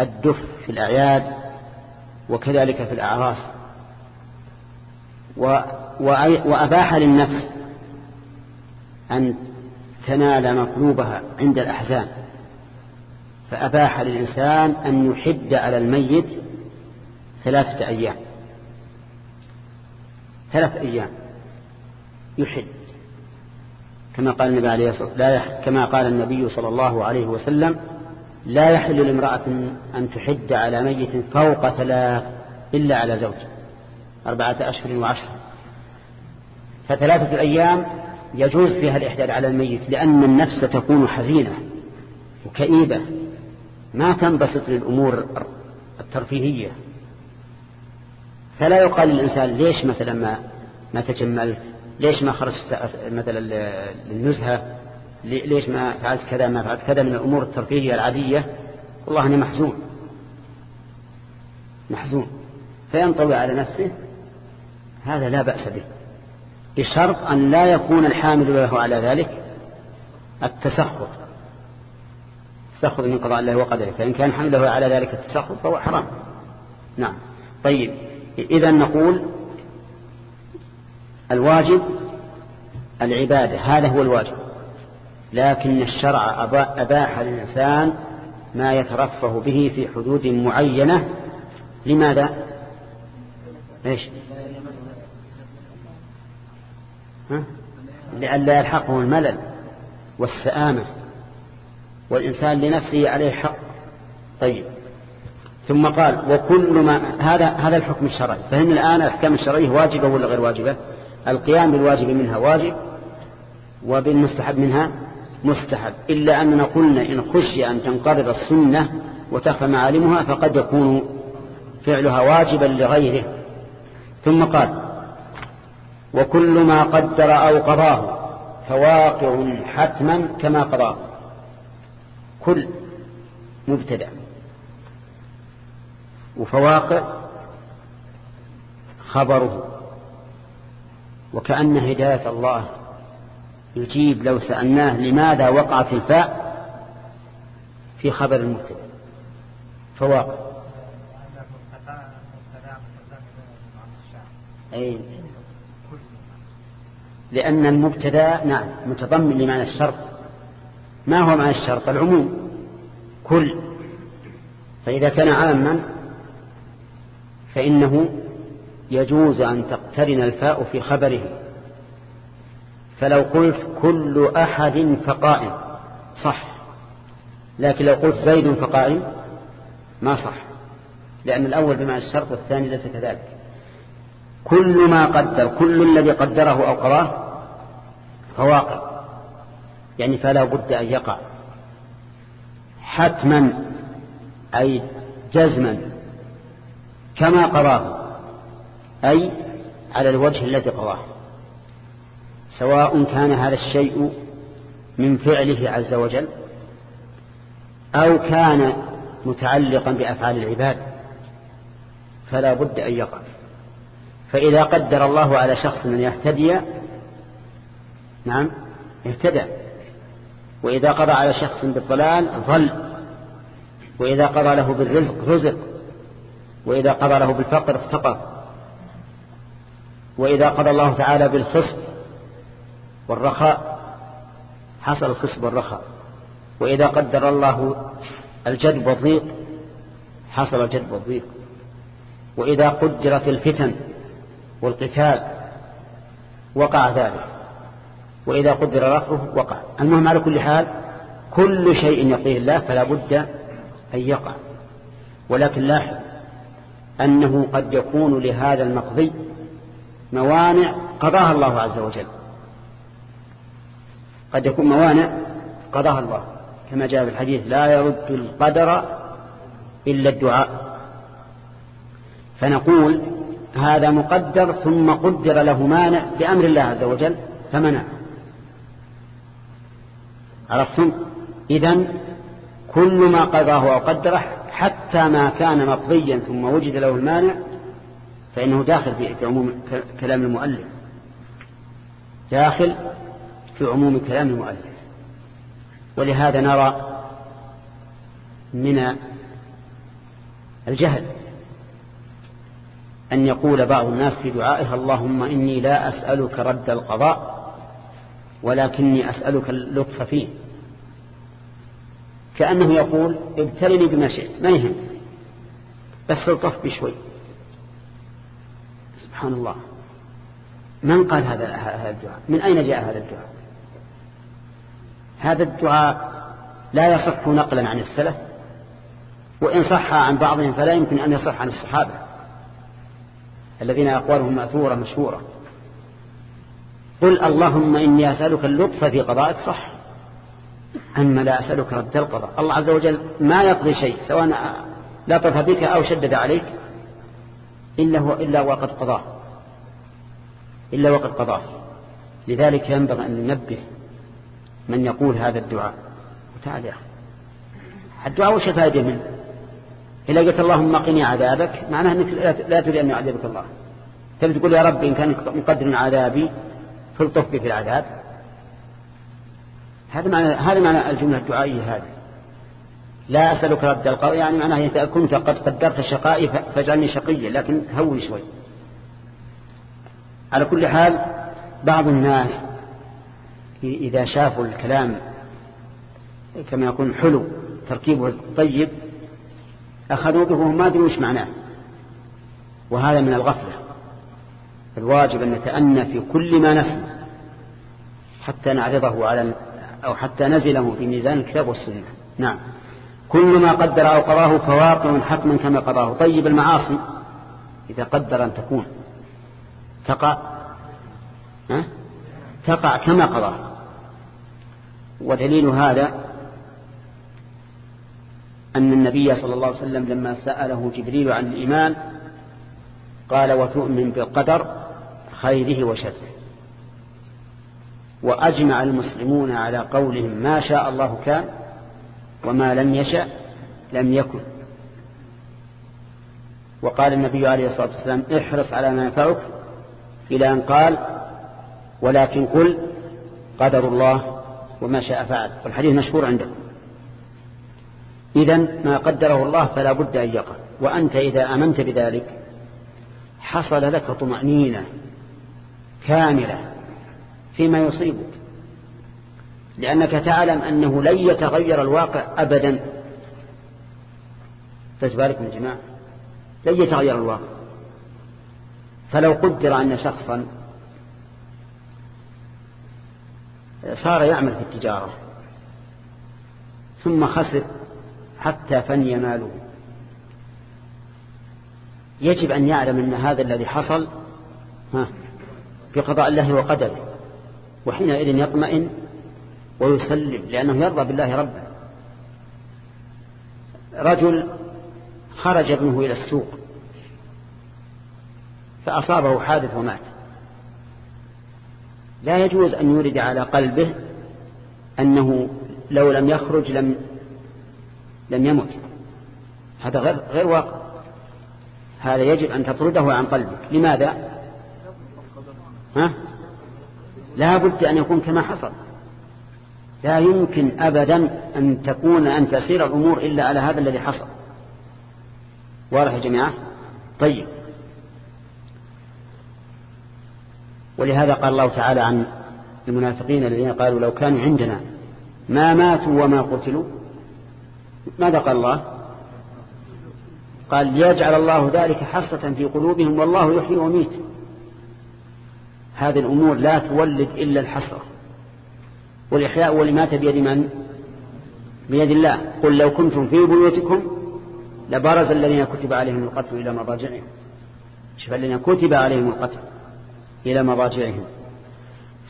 Speaker 1: الدف في الأعياد وكذلك في الأعراس. وأباح للنفس أن تنال مطلوبها عند الأحزان. فأباح للإنسان أن يحد على الميت ثلاثة أيام. ثلاثة أيام. يحد كما قال النبي عليه الصلاة لا كما قال النبي صلى الله عليه وسلم لا يحل لامرأة أن تحد على ميت فوق ثلاث إلا على زوج أربعة أشهر وعشر. فثلاثة أيام يجوز فيها الإحداد على الميت لأن النفس تكون حزينة وكئيبة. ما تنبسط للأمور الترفيهية. فلا يقال للإنسان ليش مثلا ما ما تجملت؟ ليش ما خرجت مثلا للنزهة؟ ليش ما فعلت كذا؟ ما فعلت كذا من الأمور الترفيهية العادية؟ والله أنا محزون. محزون. فينطوي على نفسه هذا لا بأس به. بشرط أن لا يكون الحامل له على ذلك التسخط. التسخط من قضاء الله وقدره. فإن كان حمله على ذلك التسخط فهو حرام. نعم. طيب. إذا نقول الواجب العبادة هذا هو الواجب. لكن الشرع أباح للإنسان ما يترفه به في حدود معينة. لماذا؟ إيش؟ لئلا يلحقه الملل والسآمة والإنسان لنفسه عليه حق. طيب. ثم قال وكل ما هذا هذا الحكم الشرعي. فهم الآن الأحكام الشرعية واجبة ولا غير واجبة؟ القيام بالواجب منها واجب وبالمستحب منها مستحب. إلا أننا قلنا إن خشي أن تنقرض السنة وتخفى معالمها فقد يكون فعلها واجبا لغيره. ثم قال وكل ما قدر أو قضاه فواقع حتما كما قضاه. كل مبتدأ. وفواقع خبره. وكأن هداية الله يجيب لو سألناه لماذا وقعت الفاء في خبر المبتدا فواقع. أي. لأن المبتدا نعم متضمن لمعنى الشرط. ما هو معنى الشرط؟ العموم. كل. فإذا كان عاما فإنه يجوز أن تقترن الفاء في خبره. فلو قلت كل أحد فقائم صح. لكن لو قلت زيد فقائم ما صح. لأن الأول بمعنى الشرط والثاني ليس كذلك. كل ما قدر كل الذي قدره أو قراه فواقع. يعني فلا بد أن يقع. حتما أي جزما كما قراه. أي على الوجه الذي قراه سواء كان هذا الشيء من فعله عز وجل أو كان متعلقا بأفعال العباد فلا بد أن يقع. فإذا قدر الله على شخص أن يهتدي نعم اهتدى. وإذا قضى على شخص بالضلال ظل وإذا قضى له بالرزق رزق. وإذا قضى له بالفقر افتقر. وإذا قضى الله تعالى بالخصب والرخاء حصل الخصب والرخاء. وإذا قدر الله الجدب والضيق حصل الجدب والضيق. وإذا قدرت الفتن والقتال وقع ذلك. وإذا قدر رفعه وقع. المهم على كل حال كل شيء يقضيه الله فلا بد أن يقع. ولكن لاحظ أنه قد يكون لهذا المقضي موانع قضاها الله عز وجل. قد يكون موانع قضاها الله. كما جاء في الحديث لا يرد القدر إلا الدعاء. فنقول هذا مقدر ثم قدر له مانع بأمر الله عز وجل فمنع. عرفتم؟ إذن كل ما قضاه أو قدره حتى ما كان مقضيا ثم وجد له المانع فإنه داخل في عموم كلام المؤلف. داخل في عموم كلام المؤلف. ولهذا نرى من الجهل أن يقول بعض الناس في دعائها اللهم إني لا أسألك رد القضاء ولكني أسألك اللطف فيه. كأنه يقول ابتلني بما شئت. ما يهم. بس الطف بشوي. سبحان الله. من قال هذا الدعاء؟ من أين جاء هذا الدعاء؟ هذا الدعاء لا يصح نقلا عن السلف وإن صح عن بعضهم فلا يمكن أن يصح عن الصحابة الذين أقوالهم مأثورة مشهورة. قل اللهم إني أسألك اللطف في قضائك صح. أما لا أسألك رد القضاء. الله عز وجل ما يقضي شيء سواء لطف بك أو شدد عليك. إلا, هو إلا وقد قضاه. إلا وقد قضاه. لذلك ينبغي أن ننبه من يقول هذا الدعاء. وتعال يا أخي. الدعاء وش الفائدة منه؟ إذا قلت اللهم قني عذابك معناه أنك لا تريد أن يعذبك الله. تبي تقول يا رب إن كان مقدر عذابي فالطف في العذاب. هذا معنى هذا معنى الجملة الدعائية هذه. لا أسألك رد القضاء يعني معناه إذا كنت قد قدرت شقائي فاجعلني شقيا لكن هون شوي. على كل حال بعض الناس إذا شافوا الكلام كما يكون حلو تركيبه طيب أخذوا به ما أدروا معناه. وهذا من الغفلة. الواجب أن نتأنى في كل ما نسمع حتى نعرضه على أو حتى نزله في ميزان الكتاب والسنة. نعم. كل ما قدر أو قضاه فواقع حتما كما قضاه. طيب المعاصي إذا قدر أن تكون تقع ها؟ تقع كما قضاه. ودليل هذا أن النبي صلى الله عليه وسلم لما سأله جبريل عن الإيمان قال وتؤمن بالقدر خيره وشره. وأجمع المسلمون على قولهم ما شاء الله كان وما لم يشأ لم يكن. وقال النبي عليه الصلاة والسلام احرص على ما ينفعك إلى أن قال ولكن قل قدر الله وما شاء فعل. والحديث مشهور عندكم إذا ما قدره الله فلا بد أن يقع. وأنت إذا أمنت بذلك حصل لك طمأنينة كاملة فيما يصيبك. لأنك تعلم أنه لن يتغير الواقع أبدا. تجبارك من جماعة. لن يتغير الواقع. فلو قدر أن شخصا صار يعمل في التجارة ثم خسر حتى فني ماله. يجب أن يعلم أن هذا الذي حصل بقضاء الله وقدره وحينئذ يطمئن ويسلم لأنه يرضى بالله ربا رجل خرج ابنه إلى السوق فأصابه حادث ومات. لا يجوز أن يورد على قلبه أنه لو لم يخرج لم لم يمت. هذا غير, غير واقع. هذا يجب أن تطرده عن قلبك. لماذا؟ ها؟ لا بد أن يكون كما حصل. لا يمكن أبدا أن تكون أن تسير الأمور إلا على هذا الذي حصل. واضح يا جماعة؟ طيب. ولهذا قال الله تعالى عن المنافقين الذين قالوا لو كانوا عندنا ما ماتوا وما قتلوا. ماذا قال الله؟ قال ليجعل الله ذلك حصة في قلوبهم والله يحيي وميت هذه الأمور لا تولد إلا الحسرة والإحياء والإماتة بيد من؟ بيد الله. قل لو كنتم في بيوتكم لبرز الذين كتب عليهم القتل إلى مضاجعهم. شوف الذين كتب عليهم القتل إلى مضاجعهم.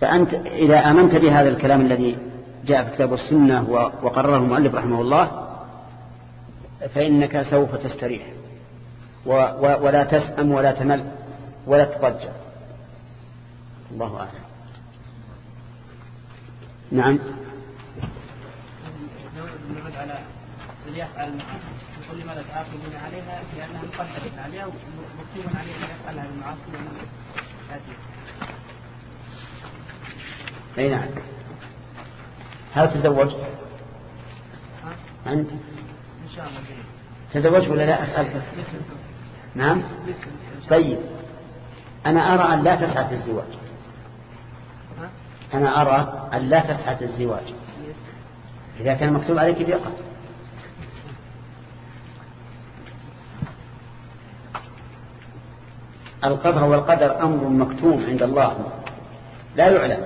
Speaker 1: فأنت إذا آمنت بهذا الكلام الذي جاء في كتاب السنة وقرره المؤلف رحمه الله فإنك سوف تستريح. ولا تسأم ولا تمل ولا تضجر. الله أعلم. نعم.
Speaker 3: على تعاقبون عليها لأنها مقدرة عليها يفعلها المعاصي
Speaker 1: أي نعم. هل تزوج؟ أنت؟
Speaker 3: إن شاء الله
Speaker 1: تزوج ولا لا؟ أسألك. نعم. طيب. أنا أرى أن لا تسعى في الزواج. أنا أرى أن لا تسعى في الزواج. إذا كان مكتوب عليك بيقع القدر والقدر أمر مكتوم عند الله. لا يعلم.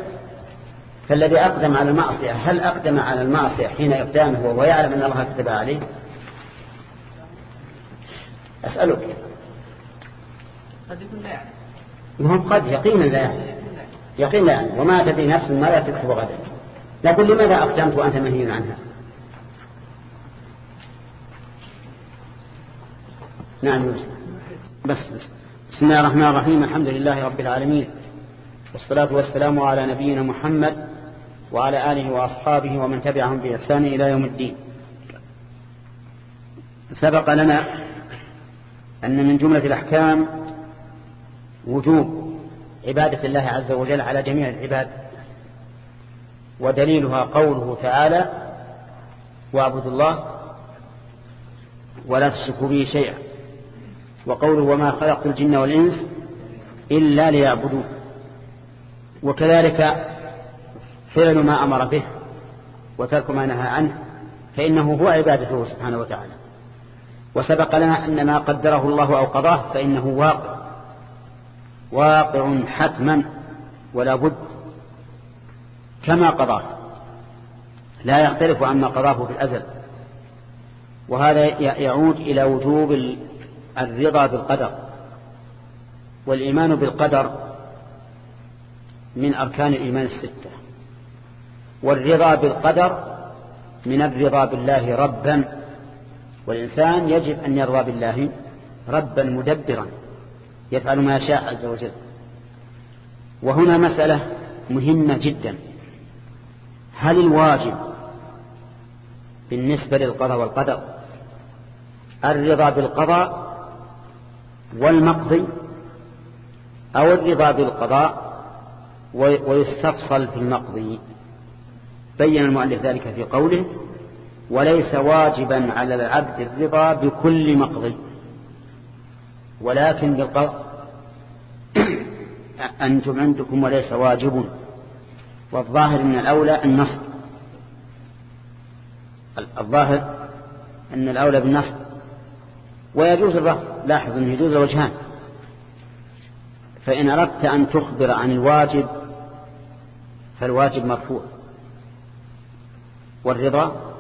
Speaker 1: فالذي أقدم على المعصية هل أقدم على المعصية حين إقدامه وهو يعلم أن الله كتب عليه؟ أسألك.
Speaker 3: قد يكون لا يعلم.
Speaker 1: قد يقينا لا يعلم. يقين يعلم وما تدري نفس ما لا تكسب غدا. لكن لماذا أقدمت وأنت منهي عنها؟ نعم بس بس. بسم الله الرحمن الرحيم الحمد لله رب العالمين والصلاة والسلام على نبينا محمد وعلى آله وأصحابه ومن تبعهم بإحسان إلى يوم الدين. سبق لنا أن من جملة الأحكام وجوب عبادة الله عز وجل على جميع العباد. ودليلها قوله تعالى واعبدوا الله ولا تشركوا به شيئا وقوله وما خلقت الجن والإنس إلا ليعبدوا وكذلك فعل ما أمر به وترك ما نهى عنه فإنه هو عبادته سبحانه وتعالى. وسبق لنا أن ما قدره الله أو قضاه فإنه واقع. واقع حتما ولا بد كما قضاه. لا يختلف عما قضاه في الأزل. وهذا يعود إلى وجوب الرضا بالقدر. والإيمان بالقدر من أركان الإيمان الستة. والرضا بالقدر من الرضا بالله ربا. والإنسان يجب أن يرضى بالله ربا مدبرا. يفعل ما يشاء عز وجل. وهنا مسألة مهمة جدا. هل الواجب بالنسبة للقضاء والقدر الرضا بالقضاء والمقضي أو الرضا بالقضاء ويستفصل في المقضي؟ بين المؤلف ذلك في قوله وليس واجبا على العبد الرضا بكل مقضي. ولكن بالقضاء أنتم عندكم وليس واجب والظاهر من الأولى النصب. الظاهر أن الأولى بالنصب. ويجوز الرفض لاحظ أنه يجوز الوجهان. فإن أردت أن تخبر عن الواجب فالواجب مرفوع. والرضا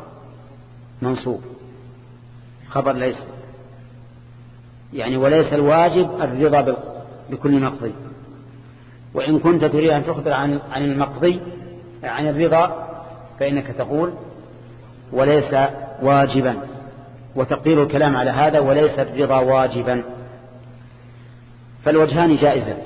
Speaker 1: منصوب. خبر ليس. يعني وليس الواجب الرضا بكل مقضي. وإن كنت تريد أن تخبر عن المقضي عن الرضا فإنك تقول وليس واجبا. وتقدير الكلام على هذا وليس الرضا واجبا. فالوجهان جائزان.